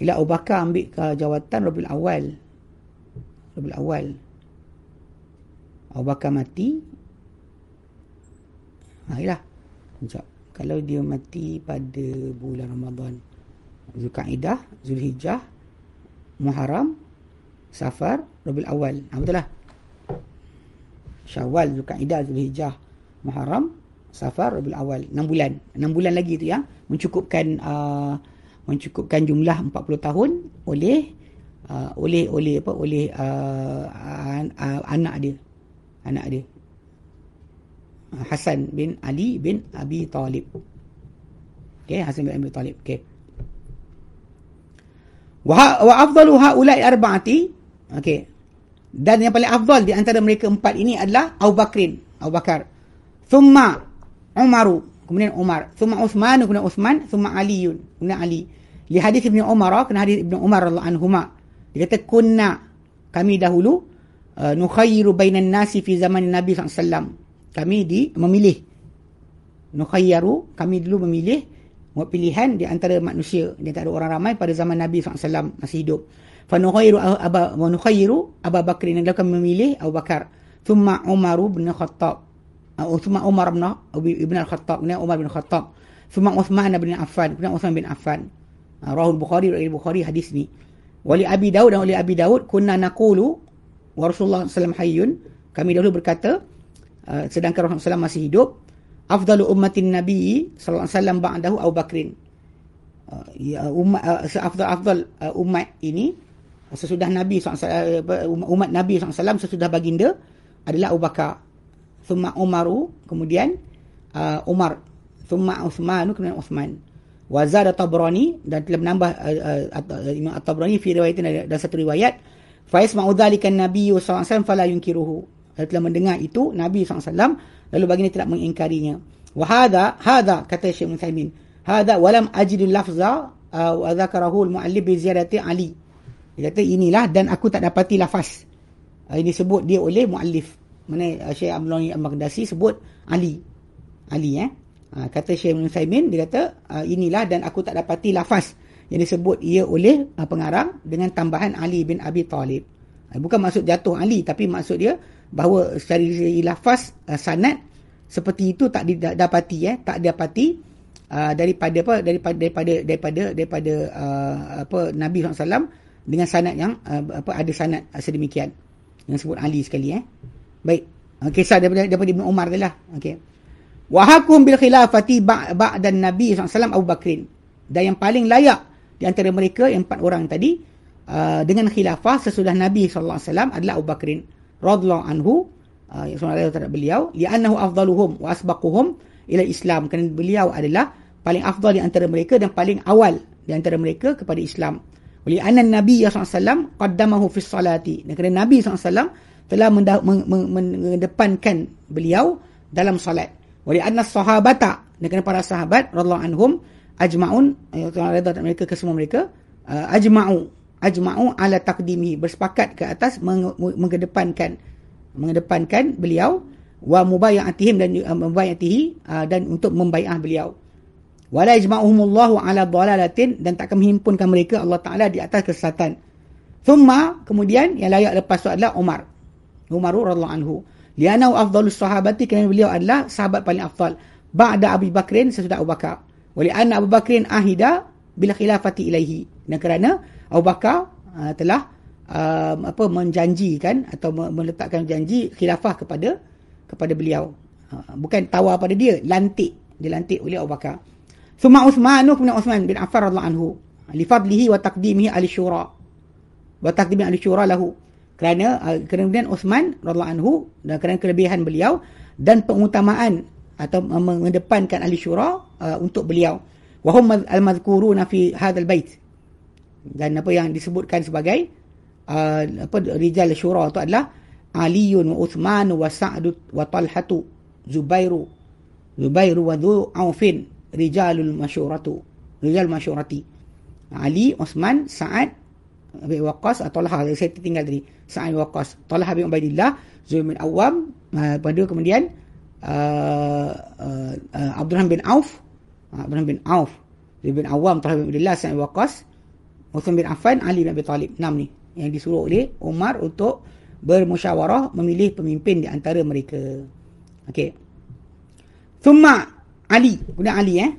ila Abu Bakar ambil ke jawatan Rabiul Awal. Rabiul Awal. Abu Bakar mati Ha, yalah. Sekejap. Kalau dia mati pada bulan Ramadan. Zulkaidah, Zulhijjah, Muharram, Safar, Rabiul Awal. Ha, betul lah. Syawal, Zulkaidah, Zulhijjah, Muharram, Safar, Rabiul Awal. 6 bulan. 6 bulan lagi tu ya. Mencukupkan uh, mencukupkan jumlah 40 tahun oleh uh, oleh oleh apa oleh uh, uh, anak dia. Anak dia. Hasan bin Ali bin Abi Talib. Okey, Hasan bin Abi Talib. Okey. Wa wa afdalu haula'i arba'ati. Okey. Dan yang paling afdal di antara mereka empat ini adalah Abu Bakrin, Abu Bakar. Thumma Umaru, kemudian Umar, thumma Uthman, kemudian Uthman, thumma Aliun, kemudian Ali. Li hadis Ibnu Umar, kena hadis Ibnu Umar radhiyallahu anhuma. Dia kata kunna kami dahulu uh, nukhayyiru bainan nasi fi zaman Nabi wasallam kami di memilih. Nukhayyaru kami dulu memilih buat pilihan di antara manusia. Di antara orang ramai pada zaman Nabi SAW masih hidup. Fa nukhayyiru aba wa nukhayyiru Abu Bakar dan kami memilih Abu Bakar. Thumma Umar bin Khattab. Atau uh, thumma Umar bin Ibn Al-Khattab. Kemudian Umar bin Khattab. Thumma Uthman bin Affan. Kemudian Uthman bin Affan. Uh, Bukhari Rahul Bukhari hadis ni. Wali Abi Daud dan wali Abi Daud kunna naqulu wa Rasulullah SAW hayyun. Kami dahulu berkata Uh, sedangkan Rasulullah SAW masih hidup afdalu ummatin nabi sallallahu alaihi wasallam ba'dahu Abu Bakrin. Uh, ya umat uh, seafdal afdal uh, umat ini sesudah nabi SAW, uh, umat nabi SAW sesudah baginda adalah Abu Bakar. Thumma Umaru kemudian uh, Umar. Thumma Uthman kemudian Uthman. Wa zada Tabrani dan telah menambah uh, uh, Imam At-Tabrani fi riwayatin dan satu riwayat. Fa yasma'u dzalika an-nabiy sallallahu alaihi wasallam fala telah mendengar itu Nabi SAW lalu baginda tidak mengingkarinya. Wa hadha hadha kata Syekh Muthaimin hadha walam ajidu lafza uh, wa dzakarahu al-muallif bi ziyadati ali. Dia kata inilah dan aku tak dapati lafaz. Uh, ini sebut dia oleh muallif. Mana uh, Syekh Abdul Al-Maghdasi sebut Ali. Ali eh? Kata Syekh Muthaimin dia kata inilah dan aku tak dapati lafaz yang disebut ia oleh pengarang dengan tambahan Ali bin Abi Talib. Bukan maksud jatuh Ali tapi maksud dia bahawa secara lafaz uh, sanad seperti itu tak didapati eh. Tak didapati uh, daripada apa daripada daripada daripada daripada uh, apa Nabi SAW dengan sanad yang uh, apa ada sanad uh, sedemikian. Yang sebut Ali sekali eh. Baik. Uh, kisah daripada daripada Ibn Umar lah. Okey. Wa hakum bil khilafati ba'da Nabi SAW Abu Bakrin. Dan yang paling layak di antara mereka yang empat orang tadi uh, dengan khilafah sesudah Nabi wasallam adalah Abu Bakrin radhiyallahu anhu uh, terhadap beliau li'annahu afdaluhum wa asbaquhum ila Islam kerana beliau adalah paling afdal di antara mereka dan paling awal di antara mereka kepada Islam. Oleh anna Nabi sallallahu alaihi wasallam qaddamahu fi salati. Kerana Nabi sallallahu telah mengedepankan beliau dalam salat. Oleh anna sahabata kerana para sahabat radhiyallahu anhum ajma'un redha mereka ke semua mereka uh, ajma'u ajma'u ala taqdimihi bersepakat ke atas mengedepankan mengedepankan beliau wa mubayatihim dan uh, mubayatihi uh, dan untuk membaiah beliau. Wala ijma'uhumullahu ala dhalalatin dan takkan menghimpunkan mereka Allah Taala di atas kesesatan. Thumma kemudian yang layak lepas itu adalah Umar. Umar radhiyallahu anhu. Lianau afdalus sahabati kerana beliau adalah sahabat paling afdal. Ba'da Abu Bakrin sesudah Abu Bakar. Oleh anak Abu Bakrin ahida bila khilafati ilaihi. Dan kerana Abu Bakar uh, telah uh, apa menjanjikan atau meletakkan janji khilafah kepada kepada beliau. Uh, bukan tawar pada dia, lantik. Dilantik oleh Abu Bakar. Thumma Uthmanu kemudian Uthman bin Affan radhiyallahu anhu. Li fadlihi wa taqdimihi ali syura. Wa taqdimi ali syura lahu. Kerana kemudian Uthman radhiyallahu anhu dan kerana kelebihan beliau dan pengutamaan atau mengedepankan ahli syura uh, untuk beliau wa hum al-madhkuruna fi hadzal bait dan apa yang disebutkan sebagai uh, apa rijal syura itu adalah Aliun wa Uthman wa Sa'd wa Talhatu Zubairu Zubairu wa Dhu Aufin rijalul masyuratu rijal masyurati. Ali Uthman Sa'ad Abi Waqqas atau Talha. Saya tinggal tadi. Sa'ad Waqqas. Talha bin Ubaidillah Zubair Awam uh, pada kemudian uh, uh, uh, Abdurrahman bin Auf uh, Abdurrahman bin Auf bin Awam Talha bin Abdullah Sa'id Waqas Uthman bin Affan Ali bin Abi Talib enam ni yang disuruh oleh Umar untuk bermusyawarah memilih pemimpin di antara mereka okey thumma Ali kemudian Ali eh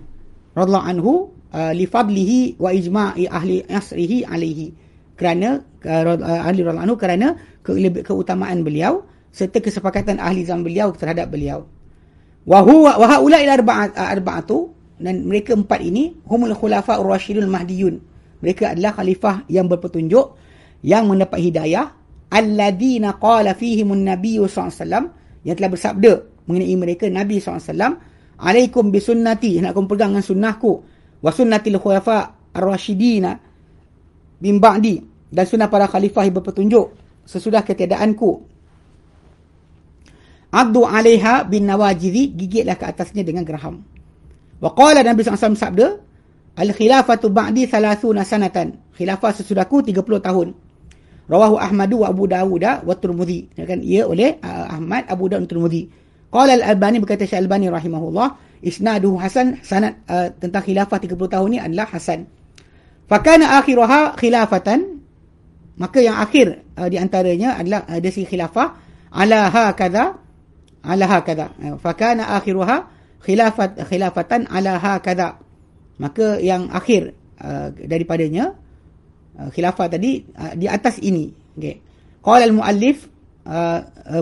radhiyallahu anhu uh, li fadlihi wa ijma'i ahli asrihi alaihi kerana uh, Ali radhiyallahu anhu kerana ke keutamaan beliau serta kesepakatan ahli zaman beliau terhadap beliau. Wa huwa wa arba'atu dan mereka empat ini humul khulafa ar-rasyidul mahdiyun. Mereka adalah khalifah yang berpetunjuk yang mendapat hidayah alladina qala fihim an-nabiy sallallahu yang telah bersabda mengenai mereka Nabi SAW alaikum bisunnati nak kamu pegang dengan sunnahku wa sunnatil khulafa ar-rasyidina bin ba'di dan sunnah para khalifah yang berpetunjuk sesudah ketiadaanku Abdu alaiha bin nawajizi gigitlah ke atasnya dengan geraham. Wa qala Nabi SAW sabda, al khilafatu ba'di 30 sanatan. Khilafah sesudahku 30 tahun. Rawahu Ahmadu wa Abu Dawud wa Tirmizi. Kan ia oleh uh, Ahmad, Abu Dawud dan Tirmizi. Qala al-Albani berkata Syekh Albani rahimahullah, isnaduhu hasan sanad uh, tentang khilafah 30 tahun ni adalah hasan. Fakana akhiruha khilafatan maka yang akhir uh, di antaranya adalah uh, dari khilafah ala hakadha ala hakadha fa kana akhiruha khilafat khilafatan ala hakadha maka yang akhir uh, daripadanya uh, khilafah tadi uh, di atas ini. Okey. Qala al muallif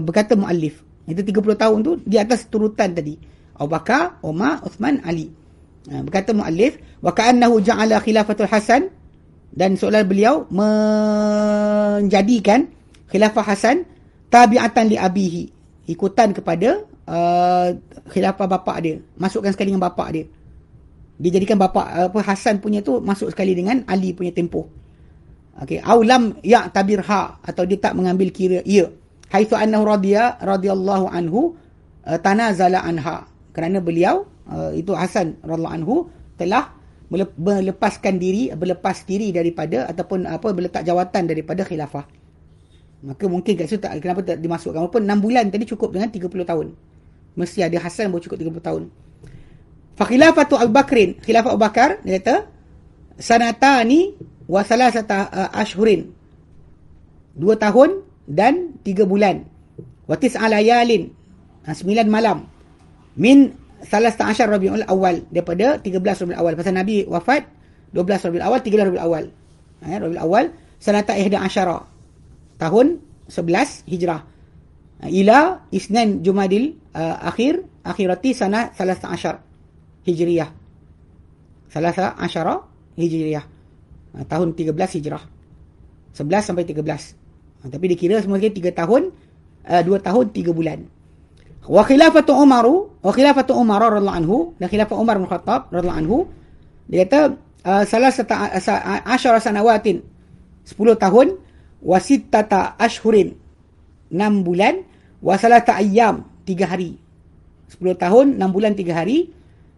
berkata muallif. Itu 30 tahun tu di atas turutan tadi. Abu Bakar Umar Uthman Ali. Berkata muallif wa ka'annahu ja'ala khilafatul hasan. Dan seolah beliau menjadikan khilafah hasan tabi'atan li abihi ikutan kepada uh, khilafah bapa dia masukkan sekali dengan bapa dia dia jadikan bapa apa Hasan punya tu masuk sekali dengan Ali punya tempoh okey aulam ya tabirha atau dia tak mengambil kira ia haitsu annahu radiya radhiyallahu anhu uh, tanazala anha kerana beliau uh, itu Hasan radhiyallahu anhu telah melepaskan diri berlepas diri daripada ataupun apa berletak jawatan daripada khilafah Maka mungkin kat situ tak, kenapa tak dimasukkan. Walaupun 6 bulan tadi cukup dengan 30 tahun. Mesti ada Hasan baru cukup 30 tahun. Fakhilafatu Abu Bakrin. Khilafah Abu Bakar, dia kata, sanatani wa salasata uh, ashhurin. Dua tahun dan tiga bulan. Watis alayalin. Ha, sembilan malam. Min salasta ashar rabi'ul awal. Daripada 13 rabi'ul awal. Pasal Nabi wafat, 12 rabi'ul awal, 13 rabi'ul awal. Ha, rabi'ul awal. Sanata ihda asyara tahun 11 Hijrah ila Isnin Jumadil uh, akhir akhirati sana 13 Salasa asyara hijriyah. Uh, tahun 13 hijrah. 11 sampai 13 uh, tapi dikira semua 3 tahun uh, 2 tahun 3 bulan. Wa khilafatu umaru wa khilafatu umar radhiyallahu anhu dan khilafah umar bin khattab radhiyallahu anhu dia kata uh, salasata asyara sanawatin 10 tahun wasittata ashhurin 6 bulan wasalata ayyam 3 hari. 10 tahun 6 bulan 3 hari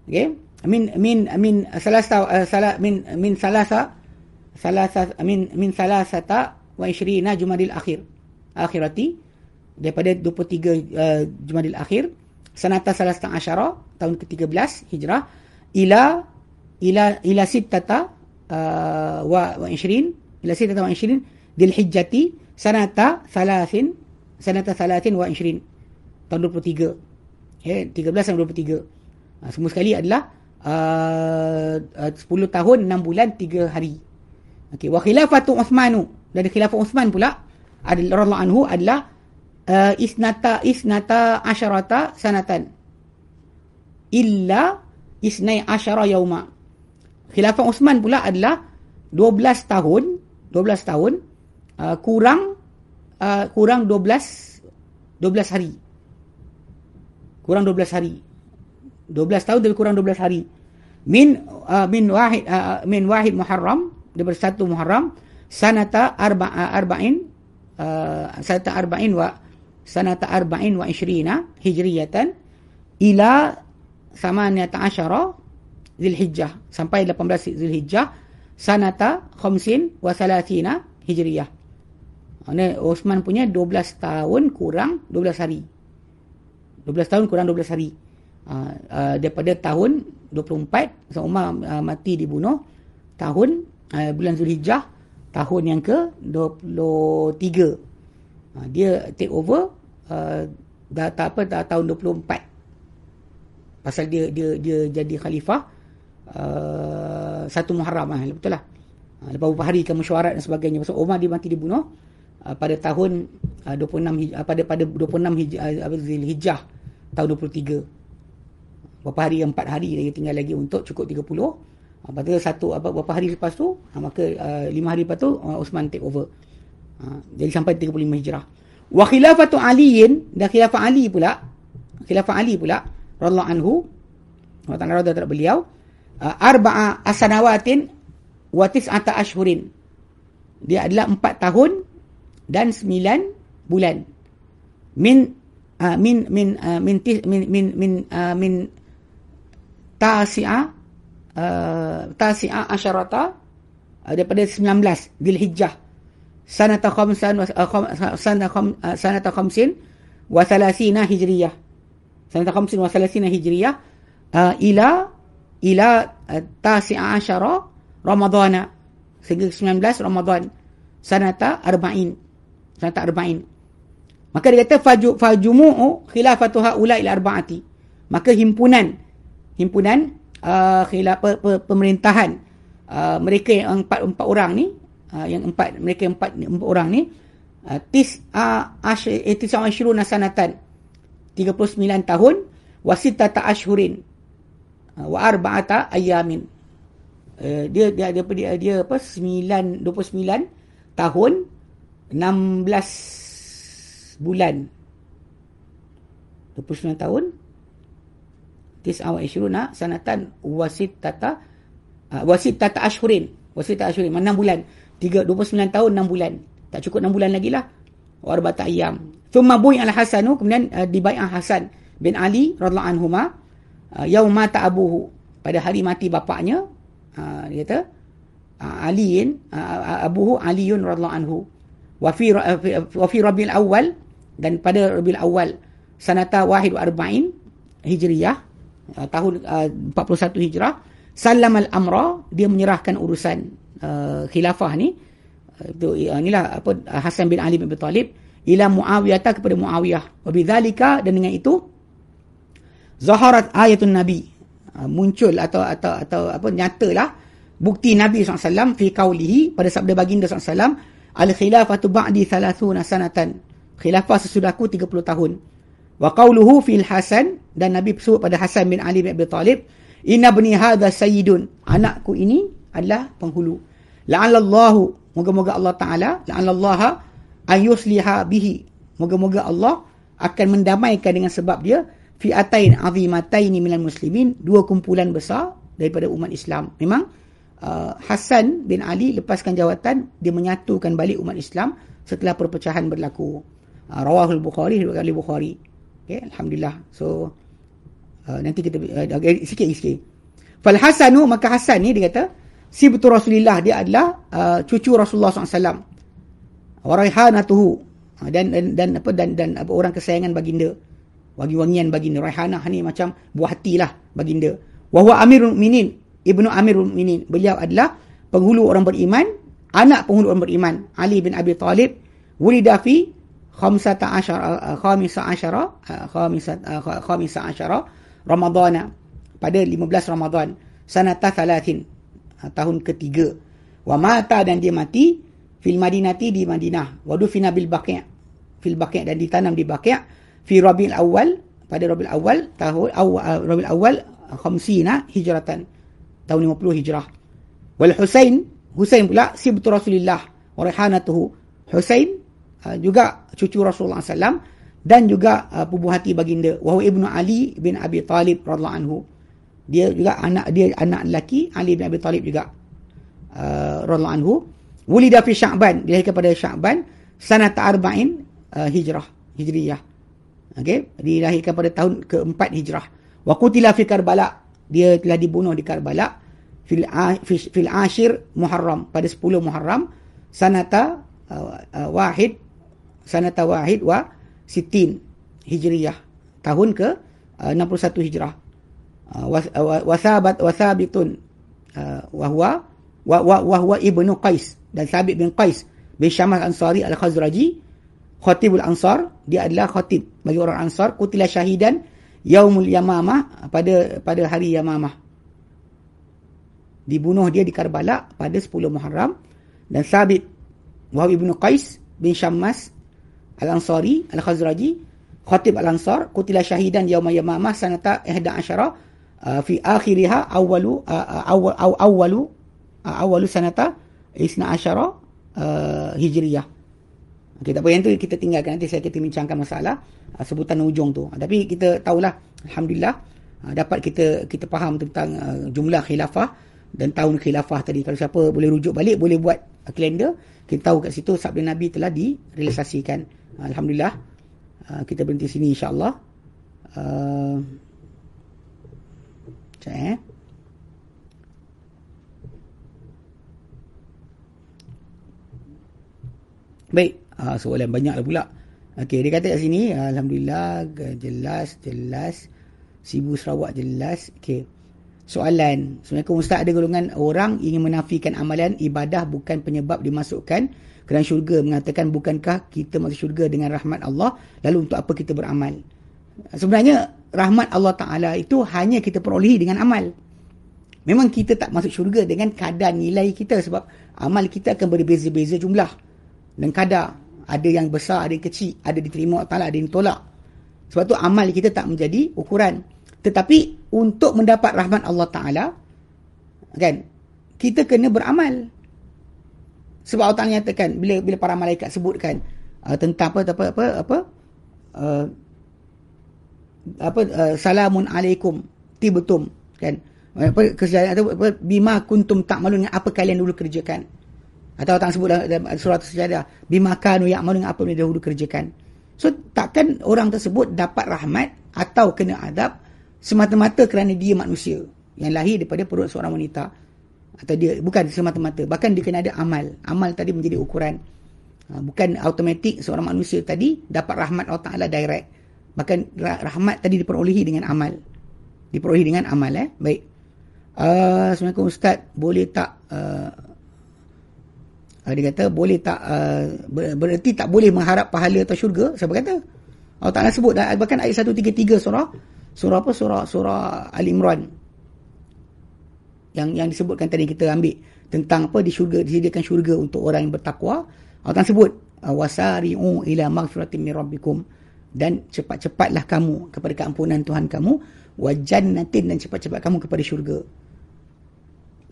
okey min min min salasa uh, sala min min salasa salasa min min salasata wa 20 jumadil akhir. Akhirati daripada 23 uh, jumadil akhir sanata salasta asyara tahun ke-13 hijrah ila ila ila sittata uh, wa wa 20 ila sittata wa 20 dil hijjati sanata salasin sanata salatin wa 20 tahun 23 Okay, 13 sampai 23. Ha, semua sekali adalah uh, uh, 10 tahun, 6 bulan, 3 hari. Okey, wa khilafatu Uthmanu. Dan khilafah Uthman pula adalah radhiyallahu anhu adalah uh, isnata isnata asyarata sanatan. Illa isnai asyara yauma. Khilafah Uthman pula adalah 12 tahun, 12 tahun uh, kurang uh, kurang 12 12 hari kurang 12 hari 12 tahun tapi kurang 12 hari. Min uh, min wahid uh, min wahid muharram daripada satu muharram sanata arba uh, arba'in uh, sanata arba'in wa sanata arba'in wa ishrina hijriyatan ila samaniyata asyara zilhijjah sampai 18 zilhijjah sanata khamsin wa salatina hijriyah. Ini Osman punya 12 tahun kurang 12 hari. 12 tahun kurang 12 hari. Uh, uh, daripada tahun 24 Sayyidina Umar uh, mati dibunuh tahun uh, bulan Zulhijjah tahun yang ke 23. Uh, dia take over uh, dah tak apa dah tahun 24. Pasal dia dia dia jadi khalifah uh, satu Muharram lah betul lah. Uh, lepas beberapa hari ke mesyuarat dan sebagainya pasal Umar dia mati dibunuh uh, pada tahun uh, 26 uh, pada pada 26 Hijrah uh, Zulhijjah tahun 23 berapa hari empat hari lagi tinggal lagi untuk cukup 30 lepas tu satu apa berapa hari lepas tu ah, maka uh, lima hari lepas tu uh, Osman take over. Uh, jadi sampai 35 hijrah. Wa khilafatu aliin dan khilafah ali pula khilafah ali pula radhiyallahu anhu wa ta'ala radha beliau uh, arba'a asanawatin wa tis'ata ashhurin. Dia adalah empat tahun dan sembilan bulan. Min uh, min min uh, min min min min uh, min tasi'a uh, tasi'a asyarata uh, daripada 19 Dzulhijjah sanata khamsan uh, sanata kham uh, sanata khamsin wa thalathina hijriyah. Sanata khamsin wa thalathina hijriyah uh, ila ila uh, tasi'a asyara ramadhana. Sehingga 19 Ramadan sanata arba'in. Sanata arba'in. Maka dia kata faju fajumu'u khilafatu haula ila arba'ati. Maka himpunan himpunan uh, khilaf pe, pe, pemerintahan uh, mereka yang empat empat orang ni uh, yang empat mereka empat, empat orang ni uh, tis a ash etisam ashruna sanatan 39 tahun wasitata ashhurin uh, wa arba'ata ayamin. Uh, dia dia dia dia, dia apa 9 29 tahun 16 bulan 29 tahun tis'a sanatan wasit tata uh, wasit tata ashhurin. Wasit tata ashhurin. 6 bulan? 3 29 tahun 6 bulan. Tak cukup 6 bulan lagi lah. Wa arba'ata ayyam thumma bu'i al hasanu kemudian uh, dibai'ah hasan bin ali radhiyallahu anhuma uh, yaum mata abuhu pada hari mati bapaknya uh, dia kata uh, aliin uh, abuhu aliun radhiyallahu anhu. Wa fi wa fi rabiul awal dan pada Rabiul Awal sanata wahid wa arba'in hijriyah uh, tahun uh, 41 hijrah salam al-amra dia menyerahkan urusan uh, khilafah ni. Itu uh, inilah apa Hasan bin Ali bin Abi Talib ila Muawiyah kepada Muawiyah. Wa bidzalika dan dengan itu zaharat ayatun nabi. Uh, muncul atau atau atau apa nyatalah bukti Nabi SAW fi qaulihi pada sabda baginda SAW al khilafatu ba'di 30 sanatan. Khilafah sesudahku 30 tahun. Wa qawluhu fil Hasan dan Nabi sebut pada Hasan bin Ali bin Abi Talib inna bani hadha sayyidun. Anakku ini adalah penghulu. La'allallahu moga-moga Allah taala la'allallaha ayusliha bihi. Moga-moga Allah akan mendamaikan dengan sebab dia fi'atain azimatain minal muslimin dua kumpulan besar daripada umat Islam. Memang uh, Hasan bin Ali lepaskan jawatan dia menyatukan balik umat Islam setelah perpecahan berlaku. Uh, rawahul bukhari kali bukhari okay, alhamdulillah. So uh, nanti kita uh, sikit sikit fal hasanu maka hasan ni dia kata si betul rasulillah dia adalah uh, cucu rasulullah SAW wa raihanatuhu. Uh, dan, dan dan apa dan dan apa orang kesayangan baginda. Wangi-wangian baginda. Raihanah ni macam buah hati lah baginda. Wa huwa amirul mukminin ibnu amirul mukminin beliau adalah penghulu orang beriman anak penghulu orang beriman Ali bin Abi Talib. Wulida fi khamsata asyara khamisa asyara khamisa khamisa asyara Ramadhan pada 15 Ramadan. Sanata thalathin. Tahun ketiga. Wa mata dan dia mati fil madinati di Madinah. Wa dufina bil baqi' fil baqi' dan ditanam di baqi' fi Rabiul Awal pada Rabiul Awal tahun awal Rabiul Awal khamsina hijratan. Tahun 50 hijrah. Wal Husain Husain pula si betul Rasulullah wa rihanatuhu. Husain uh, juga cucu Rasulullah SAW dan juga uh, pubuh hati baginda. Wa ibnu Ali bin Abi Talib radhiyallahu anhu. Dia juga anak dia anak lelaki Ali bin Abi Talib juga uh, radhiyallahu anhu. Wulida fi Sya'ban dilahirkan pada Sya'ban sanata arba'in uh, hijrah hijriyah. Okey dilahirkan pada tahun keempat hijrah. Wa qutila fi Karbala dia telah dibunuh di Karbala. Fil fil ashir Muharram pada 10 Muharram sanata uh, uh, wahid sanata wahid wa sitin hijriyah. Tahun ke uh, 61 hijrah. Uh, wasabat wasabitun uh, wa huwa wa wa huwa ibnu qais dan sabit bin qais bin syamal ansari al-khazraji khatibul ansar. Dia adalah khatib bagi orang ansar. Kutila syahidan yaumul yamamah pada pada hari yamamah. Dibunuh dia di Karbala pada 10 Muharram. Dan Sabit Wahab ibn Qais bin Syammas Al-Ansari Al-Khazraji Khatib Al-Ansar kutila syahidan yaum yamamah sanata 11 uh, fi akhiriha awalu uh, uh awal aw, awalu uh, awalu sanata 12 uh, hijriyah Okay, tak apa yang tu kita tinggalkan nanti saya kita bincangkan masalah uh, sebutan ujung tu. Uh, tapi kita tahulah alhamdulillah uh, dapat kita kita faham tentang uh, jumlah khilafah dan tahun khilafah tadi. Kalau siapa boleh rujuk balik boleh buat uh, kalender, kita tahu kat situ sabda Nabi telah direalisasikan. Uh, alhamdulillah. Uh, kita berhenti sini insya-Allah. Uh, eh. Baik, Ha, soalan banyak lah pula. Okey, dia kata kat sini, Alhamdulillah, jelas, jelas. Sibu Sarawak jelas. Okey. Soalan. Assalamualaikum Ustaz, ada golongan orang ingin menafikan amalan ibadah bukan penyebab dimasukkan ke dalam syurga. Mengatakan, bukankah kita masuk syurga dengan rahmat Allah? Lalu untuk apa kita beramal? Sebenarnya, rahmat Allah Ta'ala itu hanya kita perolehi dengan amal. Memang kita tak masuk syurga dengan kadar nilai kita sebab amal kita akan berbeza-beza jumlah dan kadar ada yang besar, ada yang kecil, ada diterima Allah Ta'ala, ada yang tolak. Sebab tu amal kita tak menjadi ukuran. Tetapi untuk mendapat rahmat Allah Ta'ala, kan, kita kena beramal. Sebab Allah Ta'ala nyatakan, bila bila para malaikat sebutkan uh, tentang apa, apa, apa, apa, uh, apa uh, salamun alaikum tibutum kan? Apa kesalahan atau apa bima kuntum tak malu dengan apa kalian dulu kerjakan. Atau tak sebut dalam surah sejadah bimakanu ya'malu apa yang dahulu kerjakan. So takkan orang tersebut dapat rahmat atau kena adab semata-mata kerana dia manusia yang lahir daripada perut seorang wanita atau dia bukan semata-mata. Bahkan dia kena ada amal. Amal tadi menjadi ukuran. Ha, bukan automatik seorang manusia tadi dapat rahmat Allah Ta'ala direct. Bahkan rahmat tadi diperolehi dengan amal. Diperolehi dengan amal eh? Baik. Uh, Assalamualaikum Ustaz. Boleh tak uh, dia kata boleh tak uh, bererti tak boleh mengharap pahala atau syurga. Siapa kata? Allah Ta'ala sebut bahkan ayat 133 surah. Surah apa? Surah surah Ali Imran. Yang yang disebutkan tadi kita ambil tentang apa di syurga disediakan syurga untuk orang yang bertakwa. Allah Ta'ala sebut wasari'u ila maghfiratin min rabbikum. dan cepat-cepatlah kamu kepada keampunan Tuhan kamu wa jannatin dan cepat-cepat kamu kepada syurga.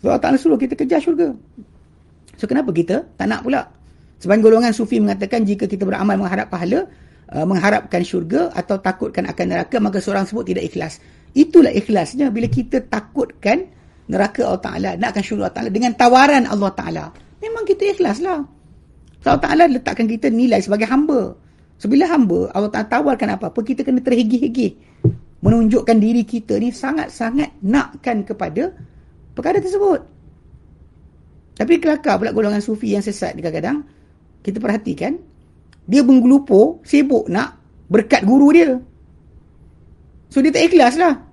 So Allah Ta'ala suruh kita kejar syurga. So kenapa kita tak nak pula? Sebab golongan sufi mengatakan jika kita beramal mengharap pahala, uh, mengharapkan syurga atau takutkan akan neraka, maka seorang sebut tidak ikhlas. Itulah ikhlasnya bila kita takutkan neraka Allah Ta'ala, nakkan syurga Allah Ta'ala dengan tawaran Allah Ta'ala. Memang kita ikhlas lah. Allah Ta'ala letakkan kita nilai sebagai hamba. So bila hamba Allah Ta'ala tawarkan apa-apa Kita kena terhegih-hegih Menunjukkan diri kita ni sangat-sangat Nakkan kepada Perkara tersebut Tapi kelakar pula golongan sufi yang sesat Kadang-kadang Kita perhatikan Dia menggelupur Sibuk nak Berkat guru dia So dia tak ikhlas lah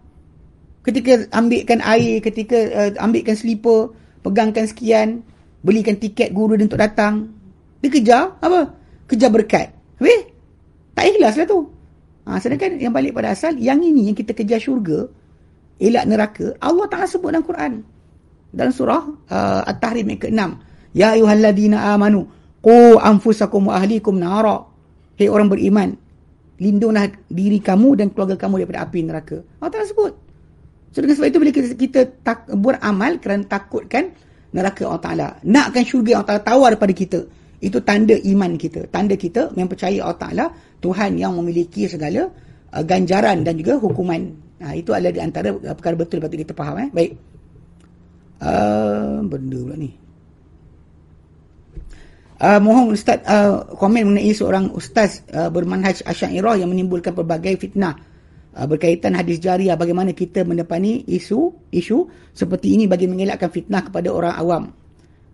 Ketika ambilkan air Ketika uh, ambilkan slipper Pegangkan sekian Belikan tiket guru dia untuk datang Dia kejar Apa? Kejar berkat Habis? Tak ikhlas lah tu. Ha, sedangkan yang balik pada asal, yang ini yang kita kejar syurga, elak neraka, Allah Ta'ala sebut dalam Quran. Dalam surah uh, At-Tahrim yang ke-6. Ya ayuhalladina amanu, qu anfusakum wa ahlikum nara. Hei orang beriman, lindunglah diri kamu dan keluarga kamu daripada api neraka. Allah Ta'ala sebut. So dengan sebab itu bila kita, kita tak, beramal kerana takutkan neraka Allah Ta'ala. Nakkan syurga Allah Ta'ala tawar daripada kita. Itu tanda iman kita. Tanda kita yang percaya Allah Ta'ala Tuhan yang memiliki segala uh, ganjaran dan juga hukuman. Ha, itu adalah di antara uh, perkara betul patut kita faham. Eh? Baik. Uh, benda pula ni. Uh, mohon Ustaz uh, komen mengenai seorang Ustaz uh, bermanhaj Asyairah yang menimbulkan pelbagai fitnah berkaitan hadis jariah bagaimana kita mendepani isu isu seperti ini bagi mengelakkan fitnah kepada orang awam.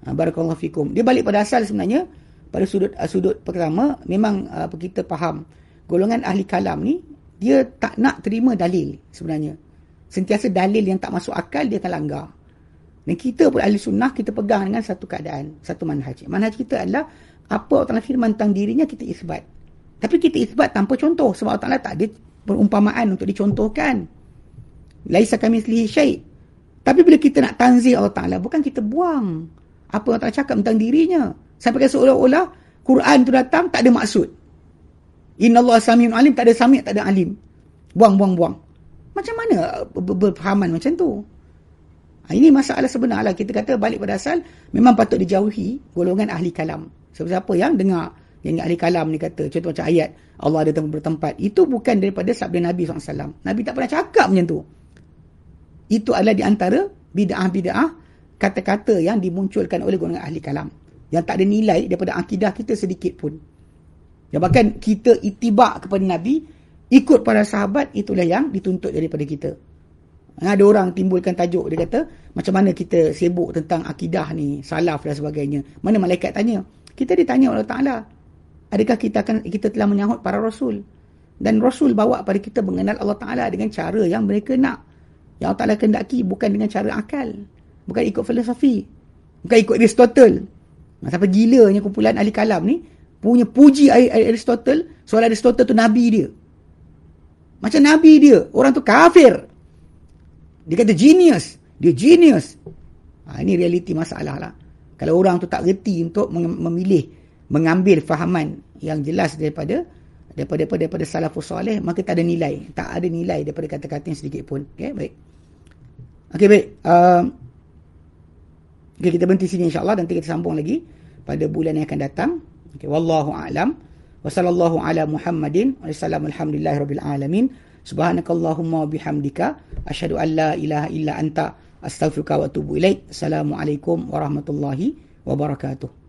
Uh, Barakallahu fikum. Dia balik pada asal sebenarnya pada sudut uh, sudut pertama memang uh, kita faham golongan ahli kalam ni dia tak nak terima dalil sebenarnya. Sentiasa dalil yang tak masuk akal dia akan langgar. Dan kita pun ahli sunnah kita pegang dengan satu keadaan satu manhaj. Manhaj kita adalah apa Allah Ta'ala firman tentang dirinya kita isbat. Tapi kita isbat tanpa contoh. Sebab Allah Ta'ala tak ada perumpamaan untuk dicontohkan laisa kami selihi syait tapi bila kita nak tanzih Allah Ta'ala bukan kita buang apa Allah Ta'ala cakap tentang dirinya Sampai seolah-olah Quran tu datang tak ada maksud. Inna Allah samiun alim tak ada sami tak ada alim. Buang buang buang. Macam mana berpahaman macam tu? Ha, ini masalah sebenarnya kita kata balik pada asal memang patut dijauhi golongan ahli kalam. Siapa-siapa yang dengar yang ahli kalam ni kata contoh macam ayat Allah ada tempat bertempat itu bukan daripada sabda Nabi SAW. Nabi tak pernah cakap macam tu. Itu adalah di antara bid'ah-bid'ah kata-kata yang dimunculkan oleh golongan ahli kalam yang tak ada nilai daripada akidah kita sedikit pun. Yang bahkan kita itibak kepada Nabi, ikut para sahabat, itulah yang dituntut daripada kita. Ada orang timbulkan tajuk, dia kata, macam mana kita sibuk tentang akidah ni, salaf dan sebagainya. Mana malaikat tanya? Kita ditanya oleh Ta'ala. Adakah kita akan kita telah menyahut para Rasul? Dan Rasul bawa pada kita mengenal Allah Ta'ala dengan cara yang mereka nak. Yang Allah Ta'ala kendaki bukan dengan cara akal. Bukan ikut filosofi. Bukan ikut Aristotle. Sampai gilanya kumpulan ahli kalam ni punya puji Aristotle, soal Aristotle tu nabi dia. Macam nabi dia, orang tu kafir. Dia kata genius, dia genius. Ha, ini realiti masalah lah. Kalau orang tu tak reti untuk memilih, mengambil fahaman yang jelas daripada daripada daripada, daripada salafus soleh, maka tak ada nilai. Tak ada nilai daripada kata-kata yang sedikit pun. Okay, baik. Okay, baik. Uh, Okay, kita berhenti sini insyaAllah. Nanti kita sambung lagi pada bulan yang akan datang. Okay, Wallahu a'lam. Wassallallahu ala Muhammadin. Wassalamu alhamdulillahi rabbil alamin. Subhanakallahumma bihamdika. Ashadu an la ilaha illa anta. Astaghfirullah wa atubu ilaih. Assalamualaikum warahmatullahi wabarakatuh.